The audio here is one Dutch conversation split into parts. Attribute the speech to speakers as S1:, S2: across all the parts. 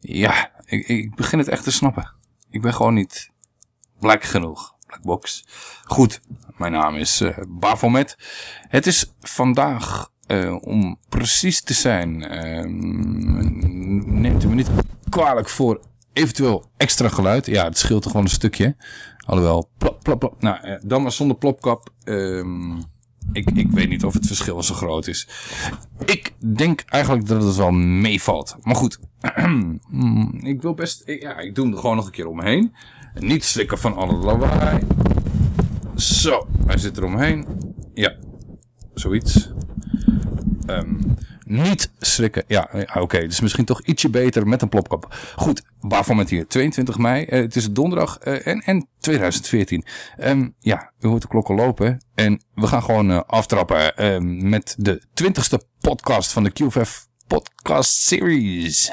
S1: Ja, ik, ik begin het echt te snappen. Ik ben gewoon niet black genoeg. Blackbox. Goed, mijn naam is uh. Het is vandaag, uh, om precies te zijn, uh, neemt u me niet kwalijk voor eventueel extra geluid. Ja, het scheelt er gewoon een stukje. Alhoewel, plop, plop, plop. Nou, uh, dan maar zonder plopkap. Um, ik, ik weet niet of het verschil zo groot is. Ik denk eigenlijk dat het wel meevalt. Maar goed, ik wil best... Ja, ik doe hem er gewoon nog een keer omheen. Niet slikken van alle lawaai. Zo, hij zit er omheen. Ja, zoiets. Um, niet schrikken. Ja, oké. Dus misschien toch ietsje beter met een plopkap. Goed, waarvan met hier? 22 mei. Uh, het is donderdag uh, en, en 2014. Um, ja, u hoort de klokken lopen. En we gaan gewoon uh, aftrappen met de 20ste podcast van de QFF Podcast Series.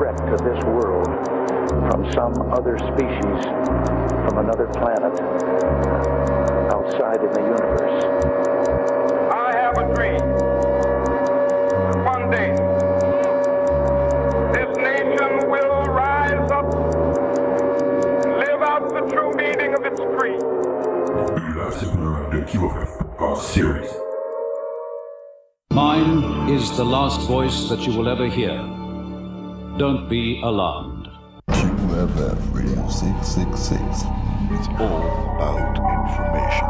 S2: threat to this world from some other species, from another planet, outside in the universe.
S3: I have a dream. One day, this nation will rise up and live out the true meaning of its creed.
S4: U luistert naar de QFF Podcast Series.
S5: Mine is the last voice that you will ever hear. Don't be alarmed.
S6: QFF Radio 666.
S4: It's all about information.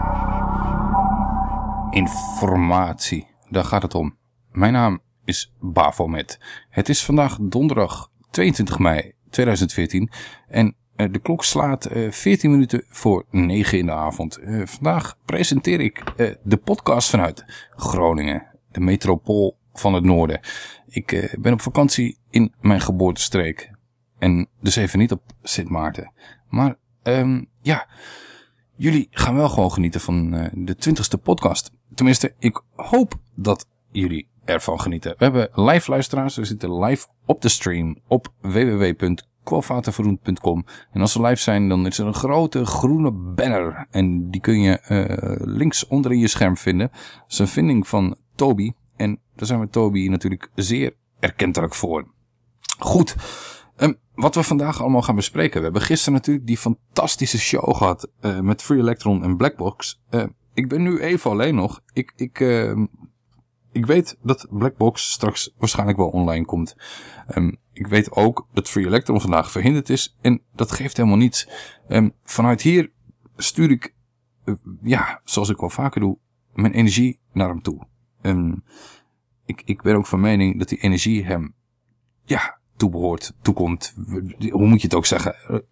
S1: Informatie, daar gaat het om. Mijn naam is Bafomet. Het is vandaag donderdag 22 mei 2014 en de klok slaat 14 minuten voor 9 in de avond. Vandaag presenteer ik de podcast vanuit Groningen de metropool van het noorden. Ik uh, ben op vakantie in mijn geboortestreek. En dus even niet op Sint Maarten. Maar um, ja, jullie gaan wel gewoon genieten van uh, de twintigste podcast. Tenminste, ik hoop dat jullie ervan genieten. We hebben live luisteraars. We zitten live op de stream op www.kwalvaterverroend.com. En als we live zijn, dan is er een grote groene banner. En die kun je uh, links onder in je scherm vinden. Dat is een vinding van Toby. En daar zijn we Toby natuurlijk zeer erkentelijk voor. Goed, um, wat we vandaag allemaal gaan bespreken. We hebben gisteren natuurlijk die fantastische show gehad uh, met Free Electron en Blackbox. Uh, ik ben nu even alleen nog. Ik, ik, uh, ik weet dat Blackbox straks waarschijnlijk wel online komt. Um, ik weet ook dat Free Electron vandaag verhinderd is. En dat geeft helemaal niets. Vanuit hier stuur ik, uh, ja, zoals ik wel vaker doe, mijn energie naar hem toe. Ik, ik ben ook van mening dat die energie hem, ja, toebehoort, toekomt. Hoe moet je het ook zeggen?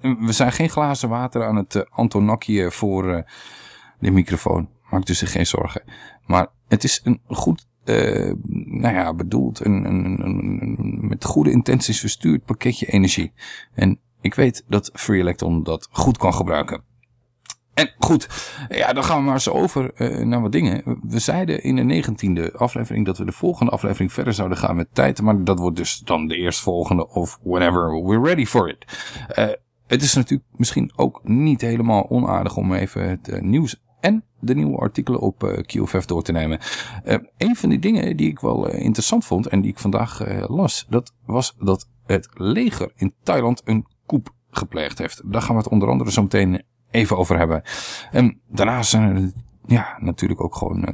S1: We zijn geen glazen water aan het uh, Antonakje voor uh, de microfoon. Maak dus geen zorgen. Maar het is een goed, uh, nou ja, bedoeld, een, een, een, met goede intenties verstuurd pakketje energie. En ik weet dat Free Electron dat goed kan gebruiken. En goed, ja, dan gaan we maar eens over uh, naar wat dingen. We zeiden in de negentiende aflevering dat we de volgende aflevering verder zouden gaan met tijd. Maar dat wordt dus dan de eerstvolgende of whenever we're ready for it. Uh, het is natuurlijk misschien ook niet helemaal onaardig om even het uh, nieuws en de nieuwe artikelen op QFF door te nemen. Een van die dingen die ik wel interessant vond en die ik vandaag las, dat was dat het leger in Thailand een coup gepleegd heeft. Daar gaan we het onder andere zo meteen even over hebben. En daarnaast zijn er ja, natuurlijk ook gewoon uh,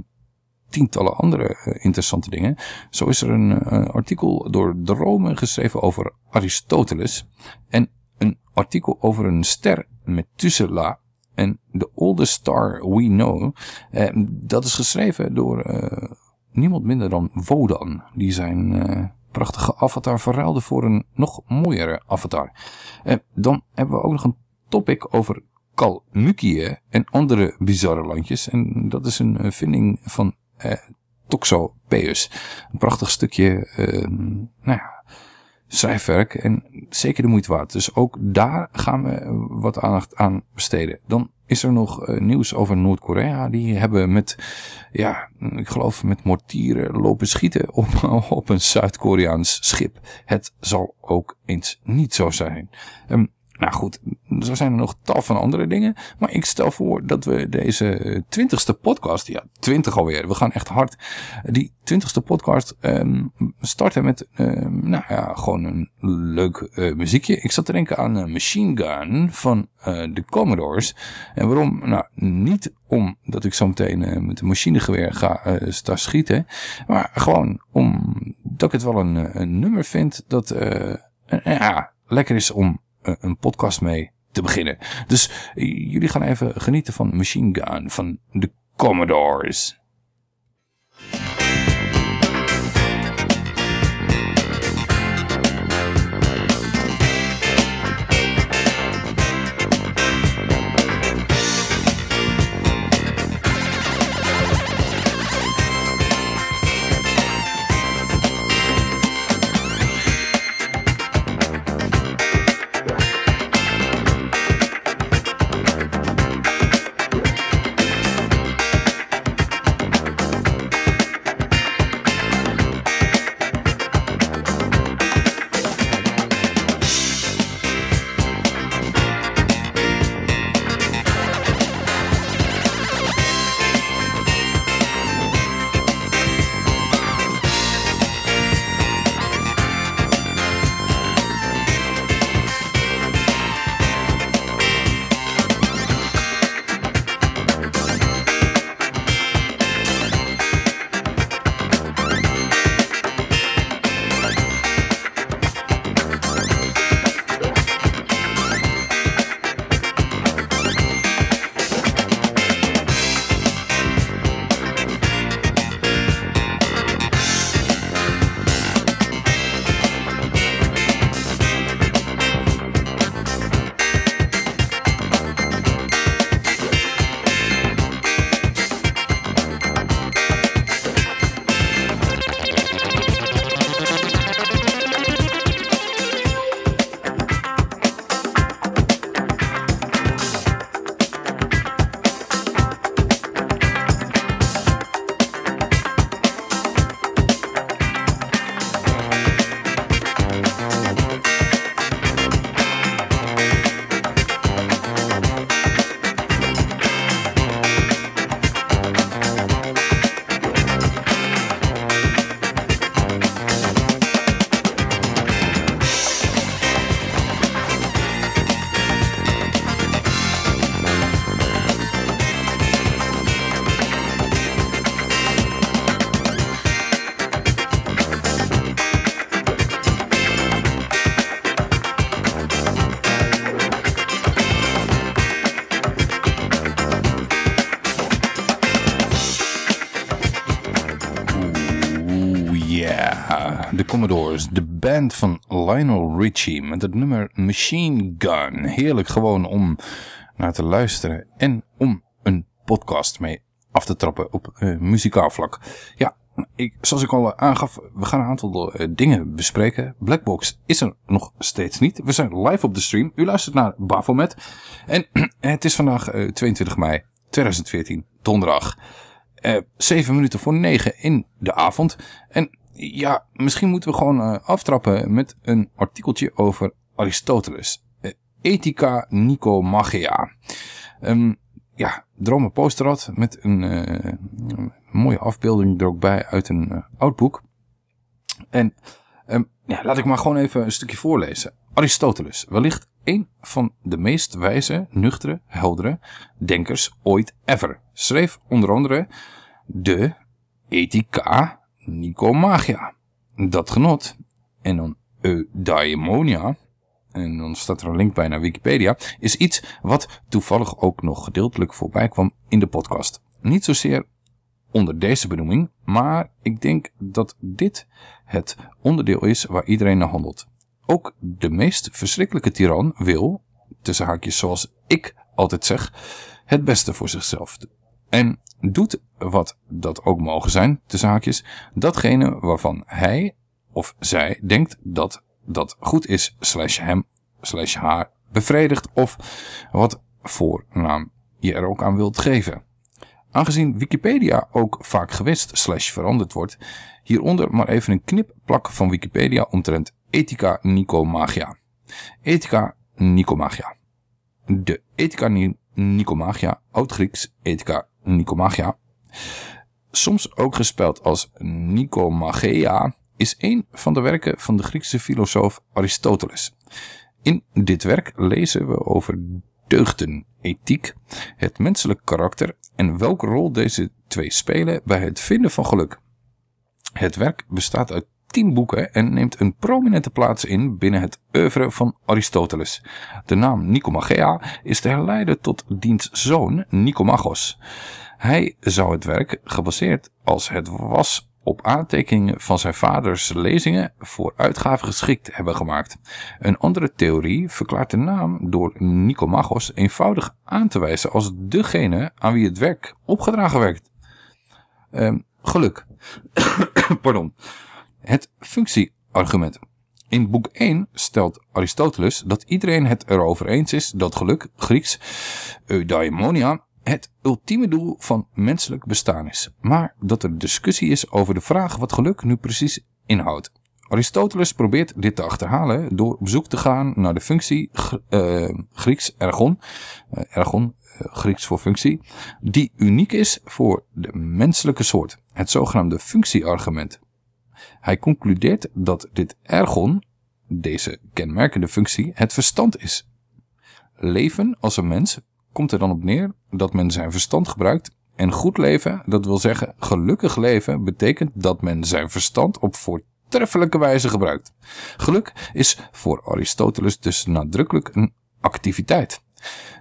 S1: tientallen andere uh, interessante dingen. Zo is er een uh, artikel door Drome geschreven over Aristoteles. En een artikel over een ster Methuselah. En The Oldest Star We Know. dat is geschreven door niemand minder dan Wodan. Die zijn prachtige avatar verruilde voor een nog mooiere avatar. dan hebben we ook nog een topic over Kalmykië en andere bizarre landjes. En dat is een eh, vinding van eh, Toxopeus. Een prachtig stukje eh, nou ja, schrijfwerk en zeker de moeite waard. Dus ook daar gaan we wat aandacht aan besteden. Dan is er nog uh, nieuws over Noord-Korea. Die hebben met, ja, ik geloof met mortieren lopen schieten op, op een Zuid-Koreaans schip. Het zal ook eens niet zo zijn. Um, nou goed, zo zijn er nog tal van andere dingen. Maar ik stel voor dat we deze twintigste podcast, ja, twintig alweer, we gaan echt hard. Die twintigste podcast um, starten met, um, nou ja, gewoon een leuk uh, muziekje. Ik zat te denken aan uh, Machine Gun van uh, de Commodores. En waarom? Nou, niet omdat ik zo meteen met een machinegeweer ga staan schieten. Maar gewoon omdat ik het wel een, een nummer vind dat, ja, lekker is om een podcast mee te beginnen. Dus jullie gaan even genieten van Machine Gun van de Commodores. Commodores, van Lionel Richie met het nummer Machine Gun. Heerlijk gewoon om naar te luisteren en om een podcast mee af te trappen op uh, muzikaal vlak. Ja, ik, zoals ik al aangaf, we gaan een aantal uh, dingen bespreken. Blackbox is er nog steeds niet. We zijn live op de stream. U luistert naar Bafomet. En het is vandaag uh, 22 mei 2014, donderdag. Uh, 7 minuten voor 9 in de avond. En ja, misschien moeten we gewoon uh, aftrappen met een artikeltje over Aristoteles. Uh, Ethica Nicomacheia. Um, ja, Drome Posterad met een, uh, een, mooie afbeelding er ook bij uit een oud boek. En um, ja, laat ik maar gewoon even een stukje voorlezen. Aristoteles, wellicht een van de meest wijze, nuchtere, heldere denkers ooit ever, schreef onder andere de Ethica Nicomagia. Dat genot. En dan eudaimonia. En dan staat er een link bij naar Wikipedia. Is iets wat toevallig ook nog gedeeltelijk voorbij kwam in de podcast. Niet zozeer onder deze benoeming. Maar ik denk dat dit het onderdeel is waar iedereen naar handelt. Ook de meest verschrikkelijke tiran wil, tussen haakjes zoals ik altijd zeg, het beste voor zichzelf. En doet wat dat ook mogen zijn, de zaakjes, datgene waarvan hij of zij denkt dat dat goed is, slash hem, slash haar bevredigt of wat voornaam je er ook aan wilt geven. Aangezien Wikipedia ook vaak gewist slash veranderd wordt, hieronder maar even een knipplak van Wikipedia omtrent Ethica Nicomagia. Ethica Nicomagia. De Ethica Nicomagia, oud-Grieks Ethica Nicomagia, soms ook gespeld als Nicomacheia, is een van de werken van de Griekse filosoof Aristoteles. In dit werk lezen we over deugden, ethiek, het menselijk karakter en welke rol deze twee spelen bij het vinden van geluk. Het werk bestaat uit tien boeken en neemt een prominente plaats in binnen het oeuvre van Aristoteles. De naam Nicomachea is te herleiden tot diens zoon Nicomachos. Hij zou het werk, gebaseerd als het was op aantekeningen van zijn vaders lezingen voor uitgave geschikt hebben gemaakt. Een andere theorie verklaart de naam door Nicomachos eenvoudig aan te wijzen als degene aan wie het werk opgedragen werd. Ehm, geluk. Pardon. Het functieargument. In boek 1 stelt Aristoteles dat iedereen het erover eens is dat geluk, Grieks, eudaimonia, het ultieme doel van menselijk bestaan is. Maar dat er discussie is over de vraag wat geluk nu precies inhoudt. Aristoteles probeert dit te achterhalen door op zoek te gaan naar de functie uh, Grieks ergon, uh, ergon uh, Grieks voor functie, die uniek is voor de menselijke soort, het zogenaamde functieargument. Hij concludeert dat dit ergon, deze kenmerkende functie, het verstand is. Leven als een mens komt er dan op neer dat men zijn verstand gebruikt. En goed leven, dat wil zeggen gelukkig leven, betekent dat men zijn verstand op voortreffelijke wijze gebruikt. Geluk is voor Aristoteles dus nadrukkelijk een activiteit.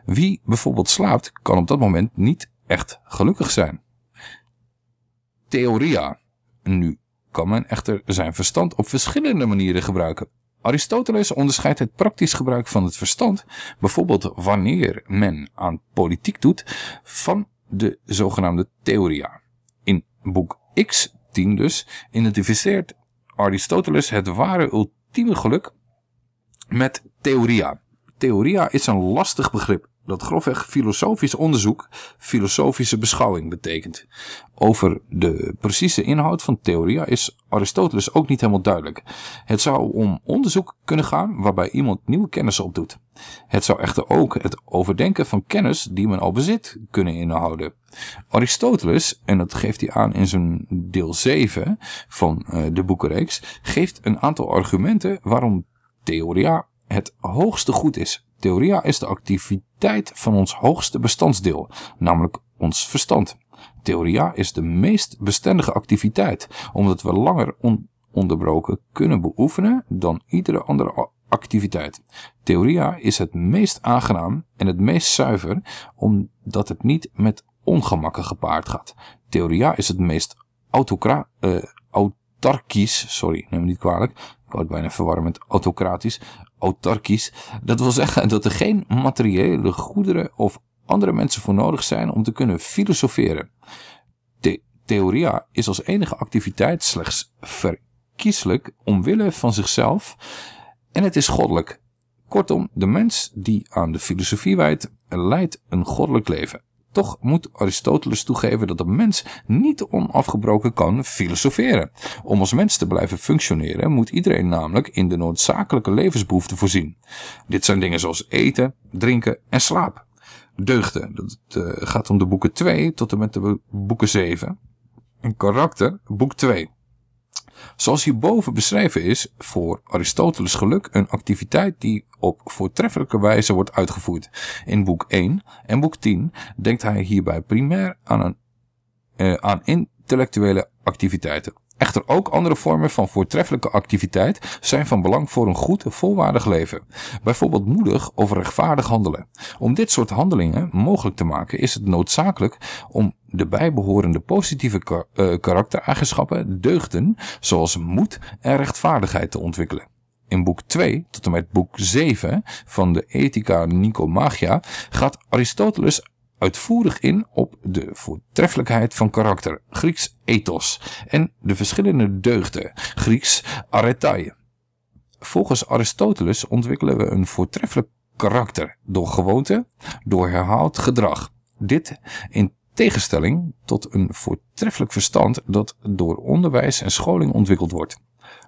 S1: Wie bijvoorbeeld slaapt, kan op dat moment niet echt gelukkig zijn. Theoria. Nu kan men echter zijn verstand op verschillende manieren gebruiken. Aristoteles onderscheidt het praktisch gebruik van het verstand, bijvoorbeeld wanneer men aan politiek doet, van de zogenaamde theoria. In boek X10 dus identificeert Aristoteles het ware ultieme geluk met theoria. Theoria is een lastig begrip dat grofweg filosofisch onderzoek, filosofische beschouwing betekent. Over de precieze inhoud van theoria is Aristoteles ook niet helemaal duidelijk. Het zou om onderzoek kunnen gaan waarbij iemand nieuwe kennis opdoet. Het zou echter ook het overdenken van kennis die men al bezit kunnen inhouden. Aristoteles, en dat geeft hij aan in zijn deel 7 van uh, de boekenreeks, geeft een aantal argumenten waarom theoria het hoogste goed is. Theoria is de activiteit van ons hoogste bestandsdeel, namelijk ons verstand. Theoria is de meest bestendige activiteit, omdat we langer ononderbroken kunnen beoefenen dan iedere andere activiteit. Theoria is het meest aangenaam en het meest zuiver, omdat het niet met ongemakken gepaard gaat. Theoria is het meest autocra uh, sorry, neem me niet kwalijk, ik wou bijna verwarren met autocratisch, autarkisch. Dat wil zeggen dat er geen materiële goederen of andere mensen voor nodig zijn om te kunnen filosoferen. De theoria is als enige activiteit slechts verkieslijk omwille van zichzelf en het is goddelijk. Kortom, de mens die aan de filosofie wijdt, leidt een goddelijk leven. Toch moet Aristoteles toegeven dat de mens niet onafgebroken kan filosoferen. Om als mens te blijven functioneren moet iedereen namelijk in de noodzakelijke levensbehoeften voorzien. Dit zijn dingen zoals eten, drinken en slaap. Deugden, dat uh, gaat om de boeken 2 tot en met de boeken 7. Een karakter, boek 2. Zoals hierboven beschreven is voor Aristoteles geluk een activiteit die op voortreffelijke wijze wordt uitgevoerd. In boek 1 en boek 10 denkt hij hierbij primair aan, een, uh, aan intellectuele activiteiten. Echter ook andere vormen van voortreffelijke activiteit zijn van belang voor een goed volwaardig leven. Bijvoorbeeld moedig of rechtvaardig handelen. Om dit soort handelingen mogelijk te maken is het noodzakelijk om de bijbehorende positieve uh, karaktereigenschappen, deugden, zoals moed en rechtvaardigheid te ontwikkelen. In boek 2 tot en met boek 7 van de Ethica Nicomagia gaat Aristoteles uitvoerig in op de voortreffelijkheid van karakter, Grieks ethos, en de verschillende deugden, Grieks aretai. Volgens Aristoteles ontwikkelen we een voortreffelijk karakter door gewoonte, door herhaald gedrag. Dit in tegenstelling tot een voortreffelijk verstand dat door onderwijs en scholing ontwikkeld wordt.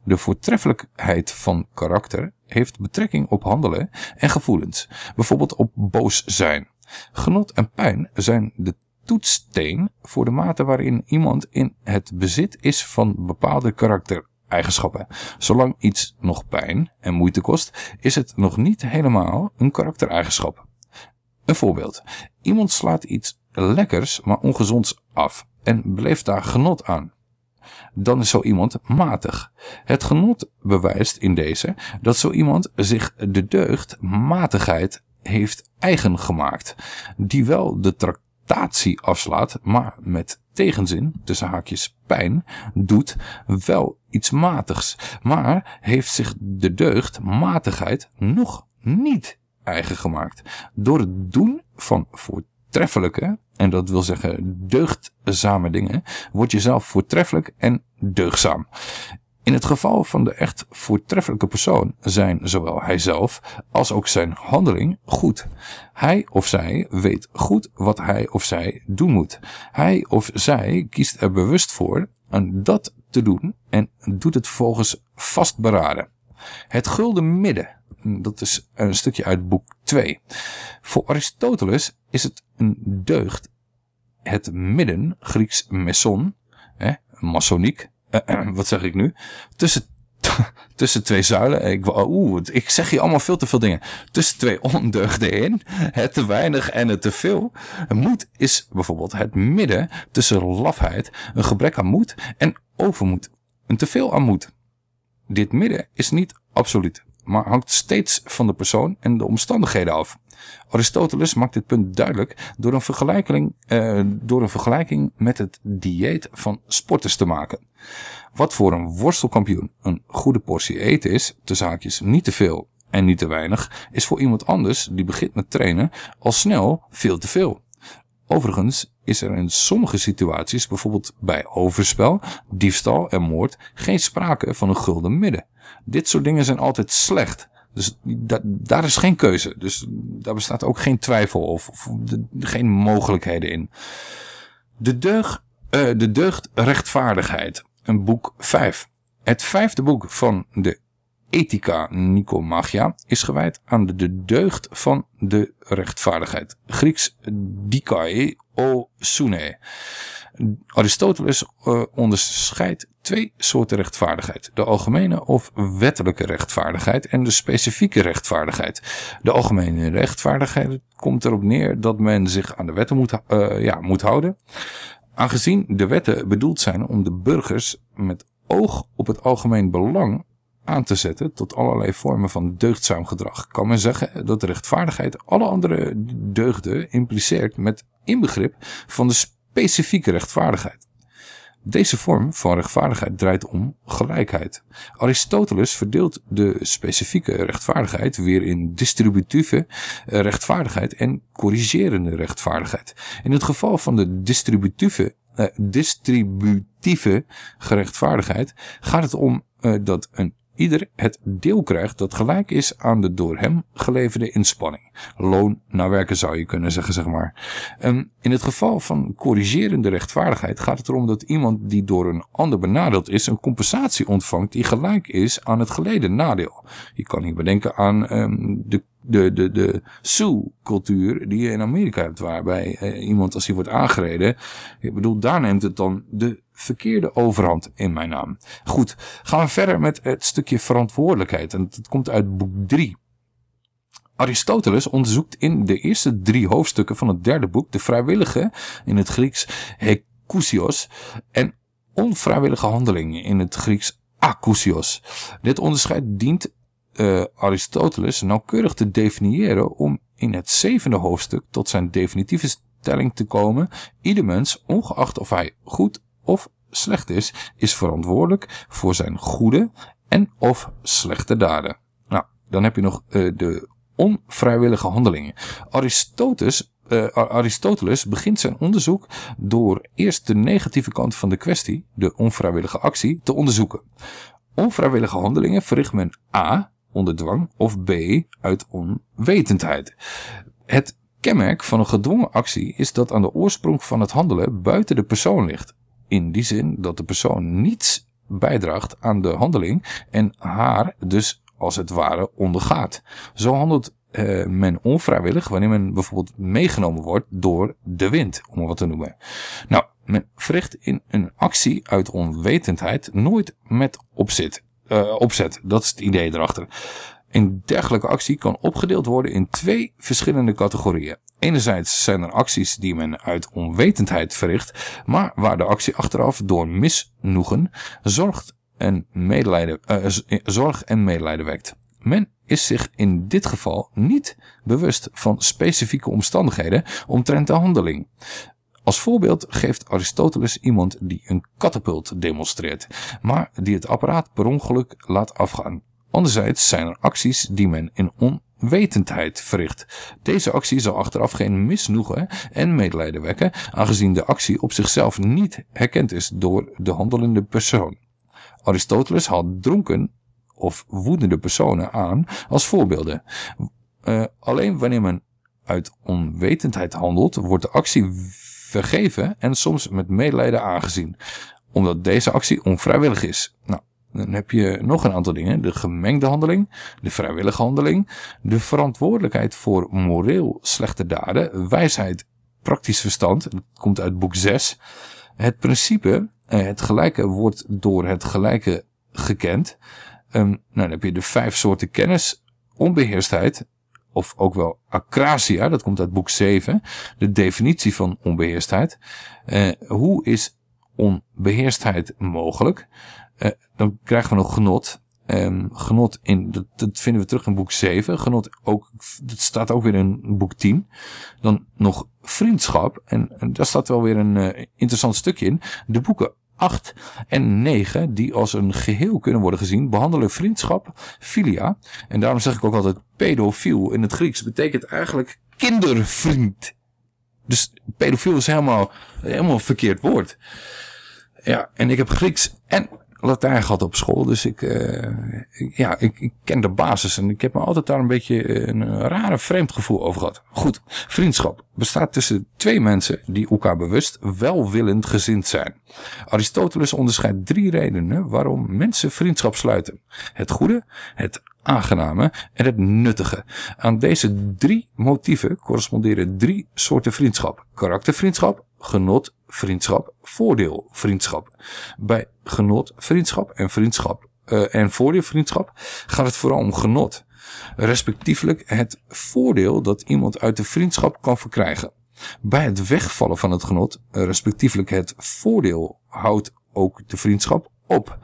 S1: De voortreffelijkheid van karakter heeft betrekking op handelen en gevoelens, bijvoorbeeld op boos zijn. Genot en pijn zijn de toetssteen voor de mate waarin iemand in het bezit is van bepaalde karaktereigenschappen. Zolang iets nog pijn en moeite kost, is het nog niet helemaal een karaktereigenschap. Een voorbeeld. Iemand slaat iets lekkers, maar ongezonds af en beleeft daar genot aan. Dan is zo iemand matig. Het genot bewijst in deze dat zo iemand zich de deugd matigheid heeft eigen gemaakt, die wel de tractatie afslaat, maar met tegenzin, tussen haakjes pijn, doet wel iets matigs, maar heeft zich de deugd matigheid nog niet eigen gemaakt. Door het doen van voortreffelijke, en dat wil zeggen deugdzame dingen, word je zelf voortreffelijk en deugzaam. In het geval van de echt voortreffelijke persoon zijn zowel hijzelf als ook zijn handeling goed. Hij of zij weet goed wat hij of zij doen moet. Hij of zij kiest er bewust voor om dat te doen en doet het volgens vastberaden. Het gulden midden, dat is een stukje uit boek 2. Voor Aristoteles is het een deugd. Het midden, Grieks meson, hè, masoniek, wat zeg ik nu? Tussen, tussen twee zuilen. Ik, oeh, ik zeg hier allemaal veel te veel dingen. Tussen twee ondeugden in. Het te weinig en het te veel. Moed is bijvoorbeeld het midden tussen lafheid, een gebrek aan moed en overmoed. Een teveel aan moed. Dit midden is niet absoluut, maar hangt steeds van de persoon en de omstandigheden af. Aristoteles maakt dit punt duidelijk door een vergelijking, uh, door een vergelijking met het dieet van sporters te maken. Wat voor een worstelkampioen een goede portie eten is, de zaakjes niet te veel en niet te weinig, is voor iemand anders die begint met trainen al snel veel te veel. Overigens is er in sommige situaties, bijvoorbeeld bij overspel, diefstal en moord, geen sprake van een gulden midden. Dit soort dingen zijn altijd slecht. Dus daar is geen keuze. Dus daar bestaat ook geen twijfel of, of geen mogelijkheden in. De, deug, uh, de deugd rechtvaardigheid. Een boek 5. Het vijfde boek van de Ethica Nicomagia is gewijd aan de deugd van de rechtvaardigheid. Grieks dikae o sune. Aristoteles uh, onderscheidt twee soorten rechtvaardigheid. De algemene of wettelijke rechtvaardigheid en de specifieke rechtvaardigheid. De algemene rechtvaardigheid komt erop neer dat men zich aan de wetten moet, uh, ja, moet houden. Aangezien de wetten bedoeld zijn om de burgers met oog op het algemeen belang aan te zetten tot allerlei vormen van deugdzaam gedrag, kan men zeggen dat de rechtvaardigheid alle andere deugden impliceert met inbegrip van de specifieke rechtvaardigheid. Deze vorm van rechtvaardigheid draait om gelijkheid. Aristoteles verdeelt de specifieke rechtvaardigheid weer in distributieve rechtvaardigheid en corrigerende rechtvaardigheid. In het geval van de distributieve, eh, distributieve gerechtvaardigheid gaat het om eh, dat een ieder het deel krijgt dat gelijk is aan de door hem geleverde inspanning. Loon naar werken zou je kunnen zeggen, zeg maar. En in het geval van corrigerende rechtvaardigheid gaat het erom dat iemand die door een ander benadeeld is, een compensatie ontvangt die gelijk is aan het geleden nadeel. Je kan hier bedenken aan um, de de, de, de Sioux-cultuur die je in Amerika hebt, waarbij eh, iemand als hij wordt aangereden, ik bedoel, daar neemt het dan de verkeerde overhand in mijn naam. Goed, gaan we verder met het stukje verantwoordelijkheid. En dat komt uit boek 3. Aristoteles onderzoekt in de eerste drie hoofdstukken van het derde boek de vrijwillige, in het Grieks hekusios, en onvrijwillige handelingen in het Grieks akousios. Dit onderscheid dient uh, Aristoteles nauwkeurig te definiëren om in het zevende hoofdstuk tot zijn definitieve stelling te komen. Ieder mens, ongeacht of hij goed of slecht is, is verantwoordelijk voor zijn goede en of slechte daden. Nou, dan heb je nog uh, de onvrijwillige handelingen. Aristoteles, uh, Aristoteles begint zijn onderzoek door eerst de negatieve kant van de kwestie, de onvrijwillige actie, te onderzoeken. Onvrijwillige handelingen verricht men A onder dwang of B uit onwetendheid. Het kenmerk van een gedwongen actie is dat aan de oorsprong van het handelen buiten de persoon ligt. In die zin dat de persoon niets bijdraagt aan de handeling en haar dus als het ware ondergaat. Zo handelt uh, men onvrijwillig wanneer men bijvoorbeeld meegenomen wordt door de wind, om wat te noemen. Nou, men verricht in een actie uit onwetendheid nooit met opzet. Uh, opzet. Dat is het idee erachter. Een dergelijke actie kan opgedeeld worden in twee verschillende categorieën. Enerzijds zijn er acties die men uit onwetendheid verricht, maar waar de actie achteraf door misnoegen zorgt en medelijden, uh, zorg en medelijden wekt. Men is zich in dit geval niet bewust van specifieke omstandigheden omtrent de handeling. Als voorbeeld geeft Aristoteles iemand die een katapult demonstreert, maar die het apparaat per ongeluk laat afgaan. Anderzijds zijn er acties die men in onwetendheid verricht. Deze actie zal achteraf geen misnoegen en medelijden wekken, aangezien de actie op zichzelf niet herkend is door de handelende persoon. Aristoteles haalt dronken of woedende personen aan als voorbeelden. Uh, alleen wanneer men uit onwetendheid handelt, wordt de actie vergeven en soms met medelijden aangezien, omdat deze actie onvrijwillig is. Nou, dan heb je nog een aantal dingen. De gemengde handeling, de vrijwillige handeling, de verantwoordelijkheid voor moreel slechte daden, wijsheid, praktisch verstand, dat komt uit boek 6. Het principe, eh, het gelijke wordt door het gelijke gekend. Um, nou, dan heb je de vijf soorten kennis, onbeheerstheid, of ook wel acrasia, dat komt uit boek 7, de definitie van onbeheerstheid. Uh, hoe is onbeheerstheid mogelijk? Uh, dan krijgen we nog genot. Um, genot in, dat, vinden we terug in boek 7. Genot ook, dat staat ook weer in boek 10. Dan nog vriendschap. En, en daar staat wel weer een uh, interessant stukje in. De boeken 8 en 9, die als een geheel kunnen worden gezien, behandelen vriendschap, filia. En daarom zeg ik ook altijd pedofiel in het Grieks. betekent eigenlijk kindervriend. Dus pedofiel is helemaal, helemaal een verkeerd woord. Ja, en ik heb Grieks en Latijn gehad op school. Dus ik, uh, ik ja, ik, ik, ken de basis. En ik heb me altijd daar een beetje eh, een rare vreemd gevoel over gehad. Goed, vriendschap bestaat tussen twee mensen die elkaar bewust welwillend gezind zijn. Aristoteles onderscheidt drie redenen waarom mensen vriendschap sluiten. Het goede, het aangename en het nuttige. Aan deze drie motieven corresponderen drie soorten vriendschap. Karaktervriendschap, genot, vriendschap, voordeel, vriendschap. Bij genot, vriendschap en vriendschap uh, en voordeel, vriendschap gaat het vooral om genot. Respectievelijk het voordeel dat iemand uit de vriendschap kan verkrijgen. Bij het wegvallen van het genot, respectievelijk het voordeel, houdt ook de vriendschap op.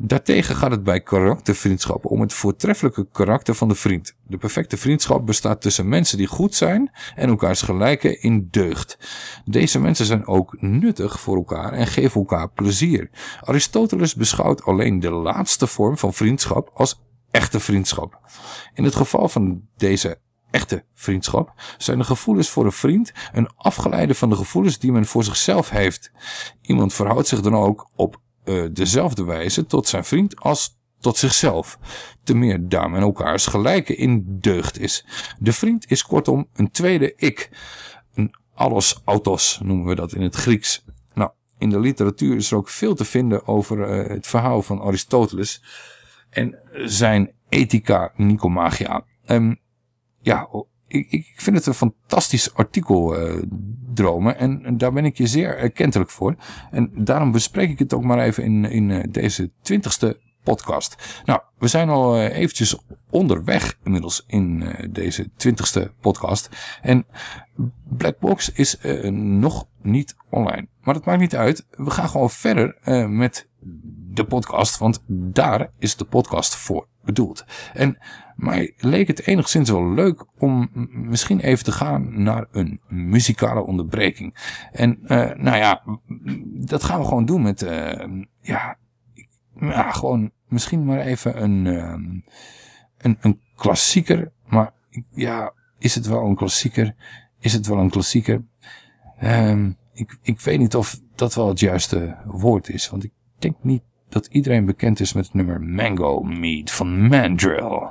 S1: Daartegen gaat het bij karaktervriendschappen om het voortreffelijke karakter van de vriend. De perfecte vriendschap bestaat tussen mensen die goed zijn en elkaars gelijken in deugd. Deze mensen zijn ook nuttig voor elkaar en geven elkaar plezier. Aristoteles beschouwt alleen de laatste vorm van vriendschap als echte vriendschap. In het geval van deze echte vriendschap zijn de gevoelens voor een vriend een afgeleide van de gevoelens die men voor zichzelf heeft. Iemand verhoudt zich dan ook op uh, dezelfde wijze tot zijn vriend als tot zichzelf. Te meer daar men elkaars gelijke in deugd is. De vriend is kortom een tweede ik. Een allos autos noemen we dat in het Grieks. Nou, in de literatuur is er ook veel te vinden over uh, het verhaal van Aristoteles en zijn Ethica Nicomagia. Um, ja, ik, ik vind het een fantastisch artikel, uh, Dromen. En, daar ben ik je zeer erkentelijk voor. En daarom bespreek ik het ook maar even in, in uh, deze twintigste podcast. Nou, we zijn al uh, eventjes onderweg inmiddels in uh, deze twintigste podcast. En Blackbox is nog niet online. Maar dat maakt niet uit. We gaan gewoon verder met de podcast. Want daar is de podcast voor bedoeld. En mij leek het enigszins wel leuk om misschien even te gaan naar een muzikale onderbreking. En uh, nou ja, dat gaan we gewoon doen met, uh, ja,
S7: ja, gewoon misschien maar even een, ehm, een, een klassieker. Maar ja, is het wel een klassieker? Is het wel een klassieker? Ehm, ik, ik weet niet of dat wel het juiste woord is. Want ik denk niet dat iedereen bekend is met het nummer Mango Meat van Mandrill.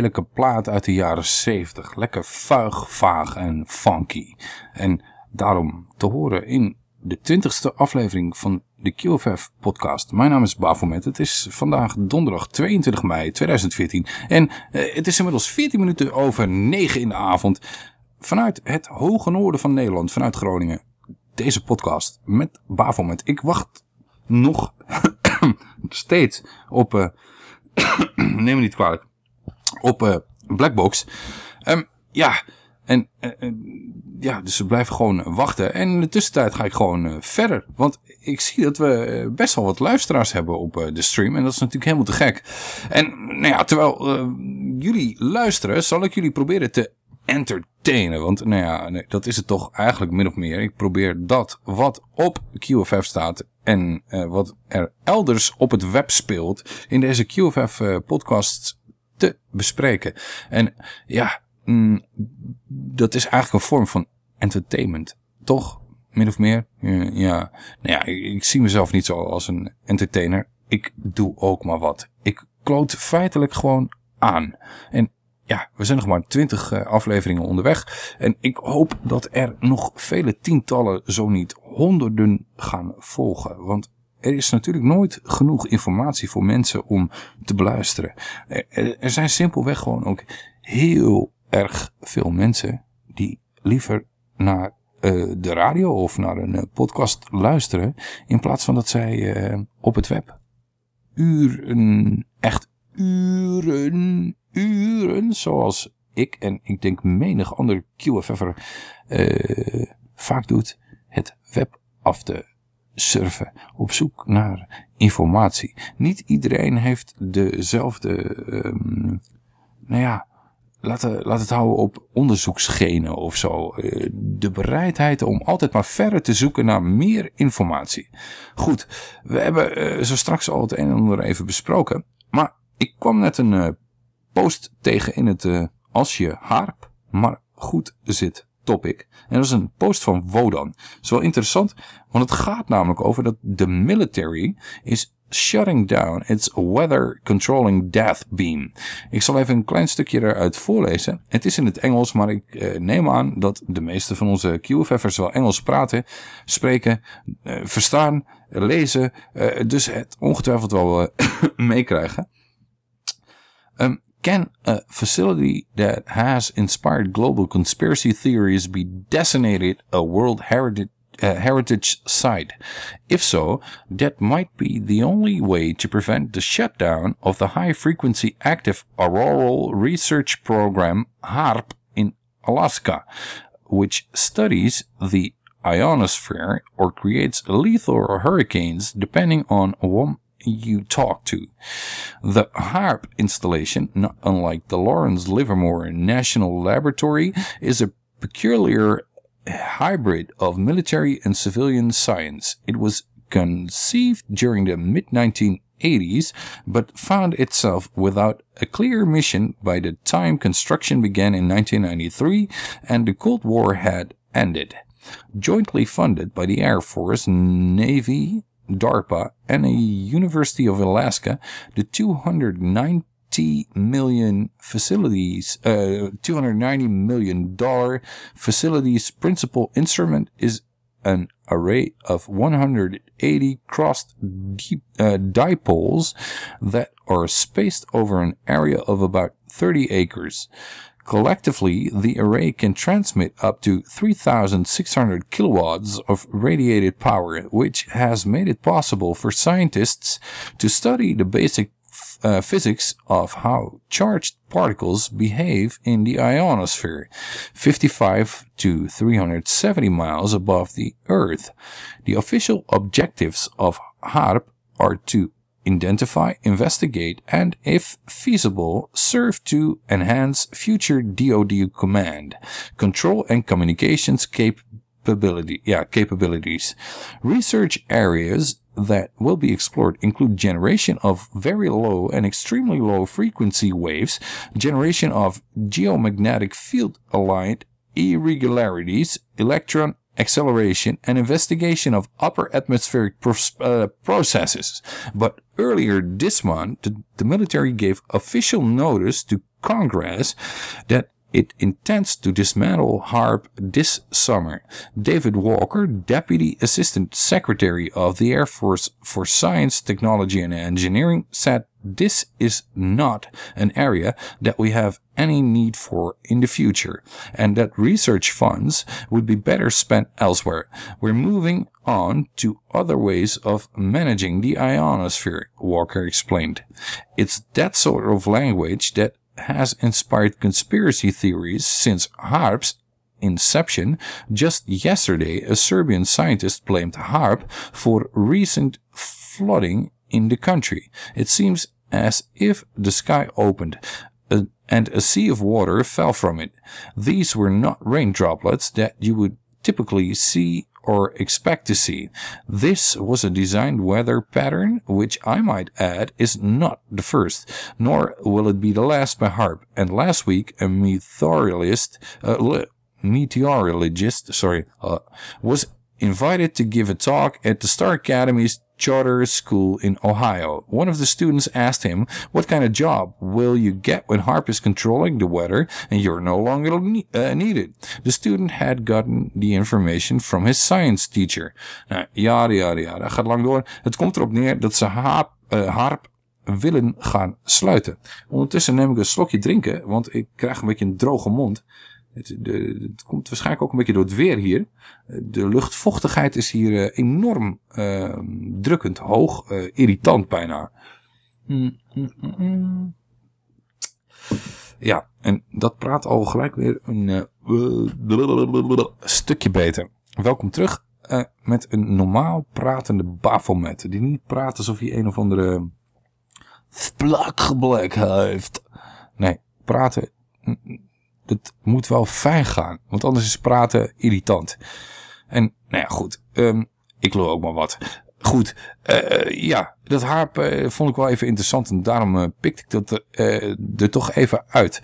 S7: Heerlijke plaat uit de jaren 70. Lekker vuig, vaag en funky. En daarom te horen in
S1: de twintigste aflevering van de QFF podcast. Mijn naam is Bafomet. Het is vandaag donderdag 22 mei 2014 en uh, het is inmiddels 14 minuten over 9 in de avond vanuit het hoge noorden van Nederland, vanuit Groningen. Deze podcast met Bafomet. Ik wacht nog steeds op, uh, neem me niet kwalijk, op uh, Blackbox. Um, ja, en uh, ja, dus we blijven gewoon wachten. En in de tussentijd ga ik gewoon uh, verder. Want ik zie dat we best wel wat luisteraars hebben op uh, de stream. En dat is natuurlijk helemaal te gek. En nou ja, terwijl jullie luisteren, zal ik jullie proberen te entertainen. Want nou ja, dat is het toch eigenlijk min of meer. Ik probeer dat wat op QFF staat en wat er elders op het web speelt in deze QFF podcast te bespreken. En ja, mm, dat is eigenlijk een vorm van entertainment. Toch? Min of meer? Ja. Nou ja, ik, ik, zie mezelf niet zo als een entertainer. Ik doe ook maar wat. Ik kloot feitelijk gewoon aan. En ja, we zijn nog maar twintig uh, afleveringen onderweg. En ik hoop dat er nog vele tientallen, zo niet honderden gaan volgen. Want er is natuurlijk nooit genoeg informatie voor mensen om te beluisteren. Er, zijn simpelweg gewoon ook heel erg veel mensen die liever naar uh, de radio of naar een uh, podcast luisteren in plaats van dat zij uh, op het web uren, echt uren, uren, zoals ik en ik denk menig ander QFF'er vaak doet, het web af te surfen op zoek naar informatie. Niet iedereen heeft dezelfde, um, nou ja, laat, laat het houden op onderzoeksgenen of zo. De bereidheid om altijd maar verder te zoeken naar meer informatie. Goed, we hebben uh, zo straks al het een en ander even besproken. Maar ik kwam net een post tegen in het Als je harp maar goed zit topic. En dat is een post van Wodan. Dat is wel interessant, want het gaat namelijk over dat de military is shutting down its weather controlling death beam. Ik zal even een klein stukje eruit voorlezen. Het is in het Engels, maar ik uh, neem aan dat de meeste van onze QFF'ers wel Engels praten, spreken, uh, verstaan, lezen, uh, dus het ongetwijfeld wel meekrijgen. Um, Can a facility that has inspired global conspiracy theories be designated a World Heritage uh, heritage site. If so, that might be the only way to prevent the shutdown of the high frequency active auroral research program HARP in Alaska, which studies the ionosphere or creates lethal hurricanes depending on whom you talk to. The HARP installation, not unlike the Lawrence Livermore National Laboratory, is a peculiar hybrid of military and civilian science. It was conceived during the mid 1980s, but found itself without a clear mission by the time construction began in 1993 and the Cold War had ended. Jointly funded by the Air Force, Navy, DARPA, and a University of Alaska, the 290 million facilities, uh, 290 million dollar facilities principal instrument is an array of 180 crossed deep, uh, dipoles that are spaced over an area of about 30 acres. Collectively, the array can transmit up to 3,600 kilowatts of radiated power, which has made it possible for scientists to study the basic uh, physics of how charged particles behave in the ionosphere, 55 to 370 miles above the Earth. The official objectives of HARP are to identify, investigate, and, if feasible, serve to enhance future DoD command, control, and communications capability, yeah, capabilities. Research areas that will be explored include generation of very low and extremely low frequency waves, generation of geomagnetic field aligned irregularities, electron acceleration, and investigation of upper atmospheric uh, processes. But earlier this month, the, the military gave official notice to Congress that it intends to dismantle HARP this summer. David Walker, Deputy Assistant Secretary of the Air Force for Science, Technology and Engineering, said this is not an area that we have any need for in the future and that research funds would be better spent elsewhere. We're moving on to other ways of managing the ionosphere, Walker explained. It's that sort of language that has inspired conspiracy theories since HARP's inception. Just yesterday, a Serbian scientist blamed HARP for recent flooding in the country. It seems as if the sky opened uh, and a sea of water fell from it. These were not rain droplets that you would typically see or expect to see. This was a designed weather pattern, which I might add is not the first, nor will it be the last by HARP. And last week, a meteorologist, uh, meteorologist, sorry, uh, was invited to give a talk at the Star Academy's charter school in Ohio. One of the students asked him, what kind of job will you get when HARP is controlling the weather and you're no longer uh, needed? The student had gotten the information from his science teacher. Nou, ja, ja, dat gaat lang door. Het komt erop neer dat ze uh, HARP willen gaan sluiten. Ondertussen neem ik een slokje drinken, want ik krijg een beetje een droge mond. Het, de, het komt waarschijnlijk ook een beetje door het weer hier. De luchtvochtigheid is hier uh, enorm uh, drukkend hoog, uh, irritant bijna. Mm, mm, mm, ja, en dat praat al gelijk weer een stukje beter. Welkom terug met een normaal pratende Baphomet. Die niet praat alsof hij een of andere splakgeblek heeft. Nee, praten het moet wel fijn gaan. Want anders is praten irritant. En nou ja, goed. Um, ik loop ook maar wat. Goed, uh, ja, dat harp uh, vond ik wel even interessant en daarom uh, pikte ik dat er, toch even uit.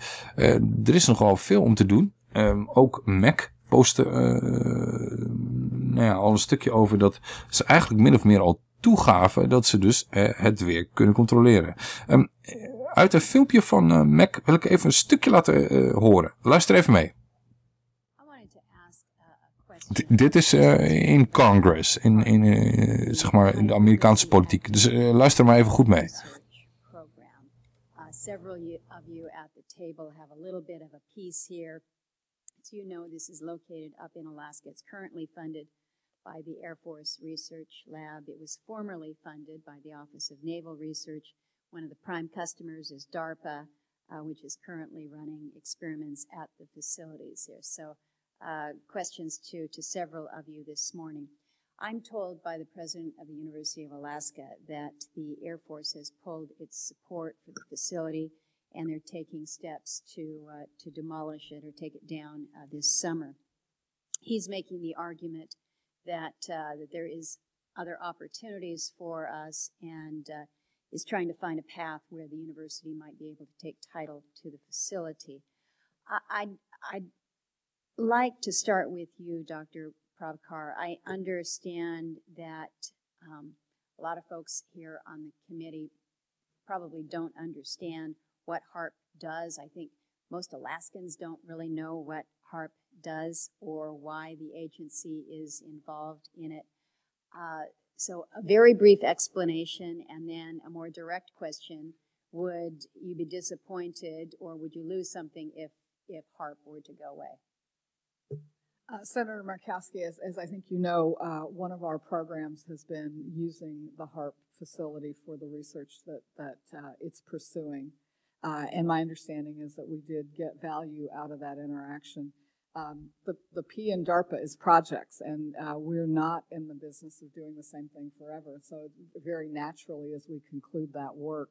S1: er is nogal veel om te doen. Um, ook Mac postte nou ja, al een stukje over dat ze eigenlijk min of meer al toegaven dat ze dus het weer kunnen controleren. Um, uit een filmpje van uh, Mac wil ik even een stukje laten uh, horen. Luister even mee. D dit is uh, in Congress, in, in, zeg maar in de Amerikaanse politiek. Dus luister maar even goed mee.
S8: several of you at the table have a little bit of a piece here. As you know, this is located up in Alaska. It's currently funded by the Air Force Research Lab. It was formerly funded by the Office of Naval Research one of the prime customers is DARPA, uh, which is currently running experiments at the facilities here. So, uh, questions to, to several of you this morning. I'm told by the president of the University of Alaska that the Air Force has pulled its support for the facility and they're taking steps to, uh, to demolish it or take it down uh, this summer. He's making the argument that, uh, that there is other opportunities for us and uh, is trying to find a path where the university might be able to take title to the facility. I, would I'd like to start with you, Dr. Pravkar. I understand that um, a lot of folks here on the committee probably don't understand what HARP does. I think most Alaskans don't really know what HARP does or why the agency is involved in it. Uh, so, a very brief explanation and then a more direct question Would you be disappointed or would you lose something if, if HARP were to go away?
S9: Uh, Senator Markowski, as, as, I think you know, uh, one of our programs has been using the HARP facility for the research that, that uh, it's pursuing. Uh, and my understanding is that we did get value out of that interaction. Um, the, the P in DARPA is projects, and uh, we're not in the business of doing the same thing forever. So, very naturally, as we conclude that work,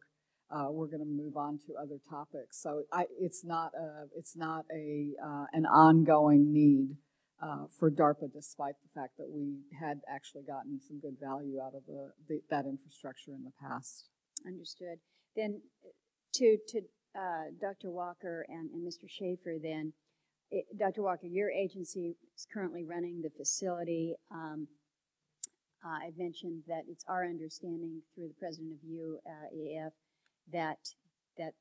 S9: uh, we're going to move on to other topics. So, I, it's not a it's not a uh, an ongoing need uh, for DARPA, despite the fact that we had actually gotten some good value out of the, the that infrastructure in the past.
S8: Understood. Then, to to uh, Dr. Walker and, and Mr. Schaefer, then it, Dr. Walker, your agency is currently running the facility. Um, uh, I've mentioned that it's our understanding through the president of UAF that that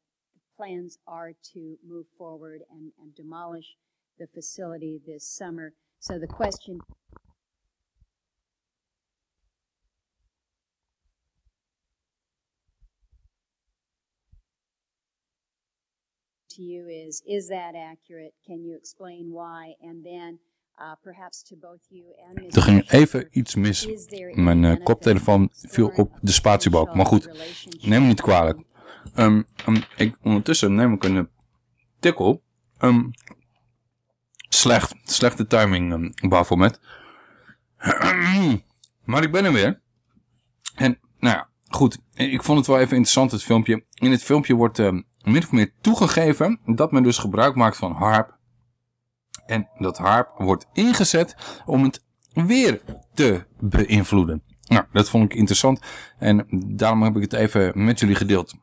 S8: plans are to move forward and, and demolish the facility this summer. So the question to you is, is that accurate? Can you explain why? And then uh, perhaps to both you and Mr.
S1: Er ging even iets mis. Mijn eh, koptelefoon viel op de spatiebalk. Maar goed, neem me niet kwalijk. Ehm, ehm, ik, ondertussen neem ik een eh, tikkel. Ehm, slecht. Slechte timing, um, Baphomet. maar ik ben er weer. En, nou ja, goed. Ik vond het wel even interessant, het filmpje. In het filmpje wordt min of meer toegegeven dat men dus gebruik maakt van harp. En dat harp wordt ingezet om het weer te beïnvloeden. Nou, dat vond ik interessant. En daarom heb ik het even met jullie gedeeld.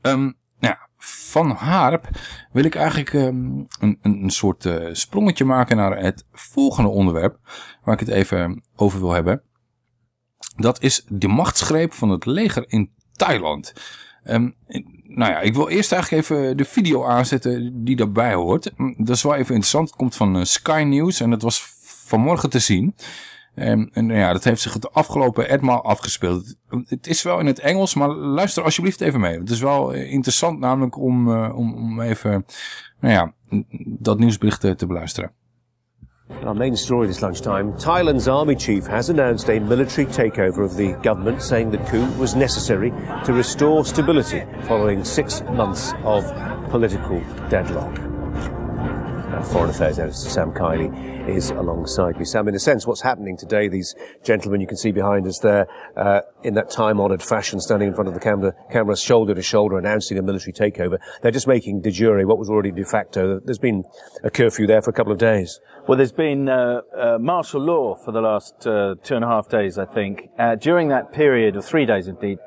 S1: Ehm, nou van harp wil ik eigenlijk ehm, een, een, soort eh, sprongetje maken naar het volgende onderwerp. Waar ik het even over wil hebben. Dat is de machtsgreep van het leger in Thailand. Ehm, nou ja, ik wil eerst eigenlijk even de video aanzetten die daarbij hoort. Dat is wel even interessant. Het komt van eh, Sky News en dat was vanmorgen te zien. Ehm, en nou ja, dat heeft zich het afgelopen etmaal afgespeeld. Het, is wel in het Engels, maar luister alsjeblieft even mee. Het is wel eh, interessant namelijk om, eh, om, om even nou ja, dat nieuwsbericht te beluisteren.
S10: Our main story this lunchtime Thailand's army chief has announced a military takeover of the government, saying the coup was necessary to restore stability following six months of political deadlock. Our Foreign Affairs Editor Sam Kiley is alongside me. Sam, in a sense, what's happening today, these gentlemen you can see behind us there, uh, in that time-honoured fashion, standing in front of the camera, camera shoulder to shoulder, announcing a military takeover. They're just making de jure what was already de facto. There's been a curfew there for a couple of days.
S11: Well, there's been uh, uh, martial law for the last uh, two and a half days, I think. Uh, during that period, or three days indeed,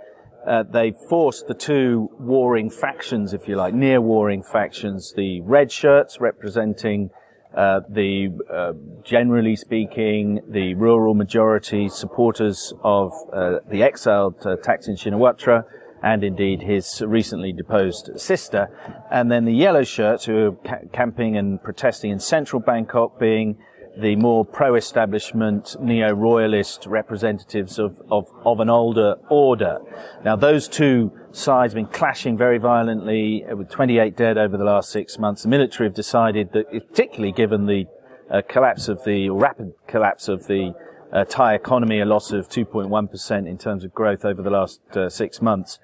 S11: uh, they forced the two warring factions, if you like, near warring factions, the red shirts representing uh, the, uh, generally speaking, the rural majority supporters of uh, the exiled uh, Thaksin Shinawatra, and indeed his recently deposed sister, and then the yellow shirts who are ca- camping and protesting in central Bangkok, being the more pro-establishment, neo-royalist representatives of, of, of an older order. Now, those two sides have been clashing very violently, uh, with 28 dead over the last six months. The military have decided that, particularly given the uh, collapse of the, rapid collapse of the uh, Thai economy, a loss of 2.1% in terms of growth over the last uh, six months,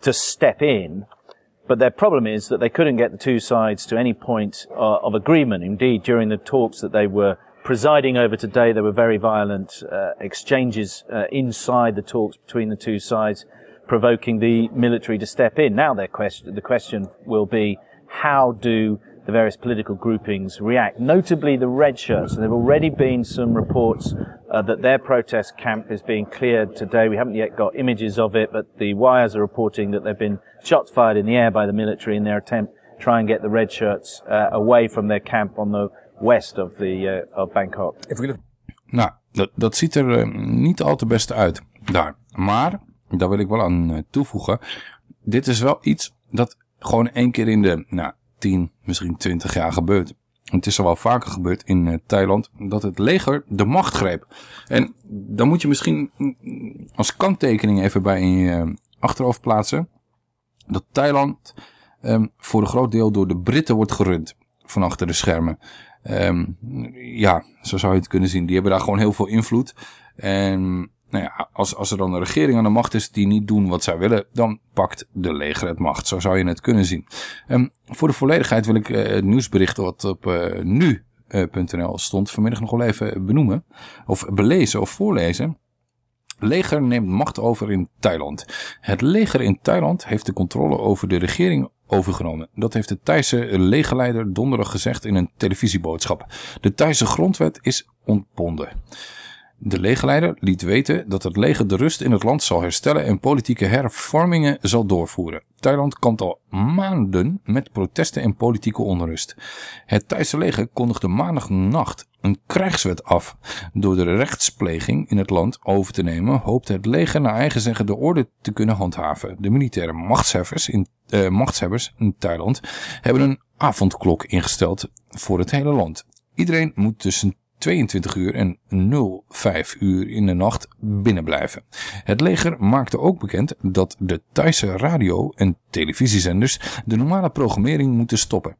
S11: to step in but their problem is that they couldn't get the two sides to any point uh, of agreement. Indeed, during the talks that they were presiding over today, there were very violent uh, exchanges inside the talks between the two sides, provoking the military to step in. Now, their question, the question will be, how do the various political groupings react, notably the red shirts. And there have already been some reports uh, that their protest camp is being cleared today. We haven't yet got images of it, but the wires are reporting that there have been shots fired in the air by the military in their attempt to try and get the red shirts uh, away from their camp on the west of, the, uh, of Bangkok.
S1: Nou, dat, dat ziet er eh, niet al te best uit daar. Maar, daar wil ik wel aan eh, toevoegen. Dit is wel iets dat gewoon één keer in de nou, 10, misschien 20 jaar gebeurt. Het is al wel vaker gebeurd in eh, Thailand dat het leger de macht greep. En dan moet je misschien mm, als kanttekening even bij in je eh, achterhoofd plaatsen. Dat Thailand ehm, voor een groot deel door de Britten wordt gerund van achter de schermen. Ehm, ja, zo zou je het kunnen zien. Die hebben daar gewoon heel veel invloed. En nou ja, als, als er dan een regering aan de macht is die niet doen wat zij willen, dan pakt de leger het macht. Zo zou je het kunnen zien. Um, voor de volledigheid wil ik uh, het nieuwsbericht wat op uh, nu.nl stond vanmiddag nog wel even benoemen. Of belezen of voorlezen. Leger neemt macht over in Thailand. Het leger in Thailand heeft de controle over de regering overgenomen. Dat heeft de Thaise legerleider donderdag gezegd in een televisieboodschap. De Thaise grondwet is ontbonden. De legerleider liet weten dat het leger de rust in het land zal herstellen en politieke hervormingen zal doorvoeren. Thailand kampt al maanden met protesten en politieke onrust. Het Thaise leger kondigde maandagnacht een krijgswet af. Door de rechtspleging in het land over te nemen hoopte het leger naar eigen zeggen de orde te kunnen handhaven. De militaire machtshebbers in, eh, machtshebbers in Thailand hebben een avondklok ingesteld voor het hele land. Iedereen moet tussen 22 uur en 05 uur in de nacht binnenblijven. Het leger maakte ook bekend dat de Thaise radio- en televisiezenders de normale programmering moeten stoppen.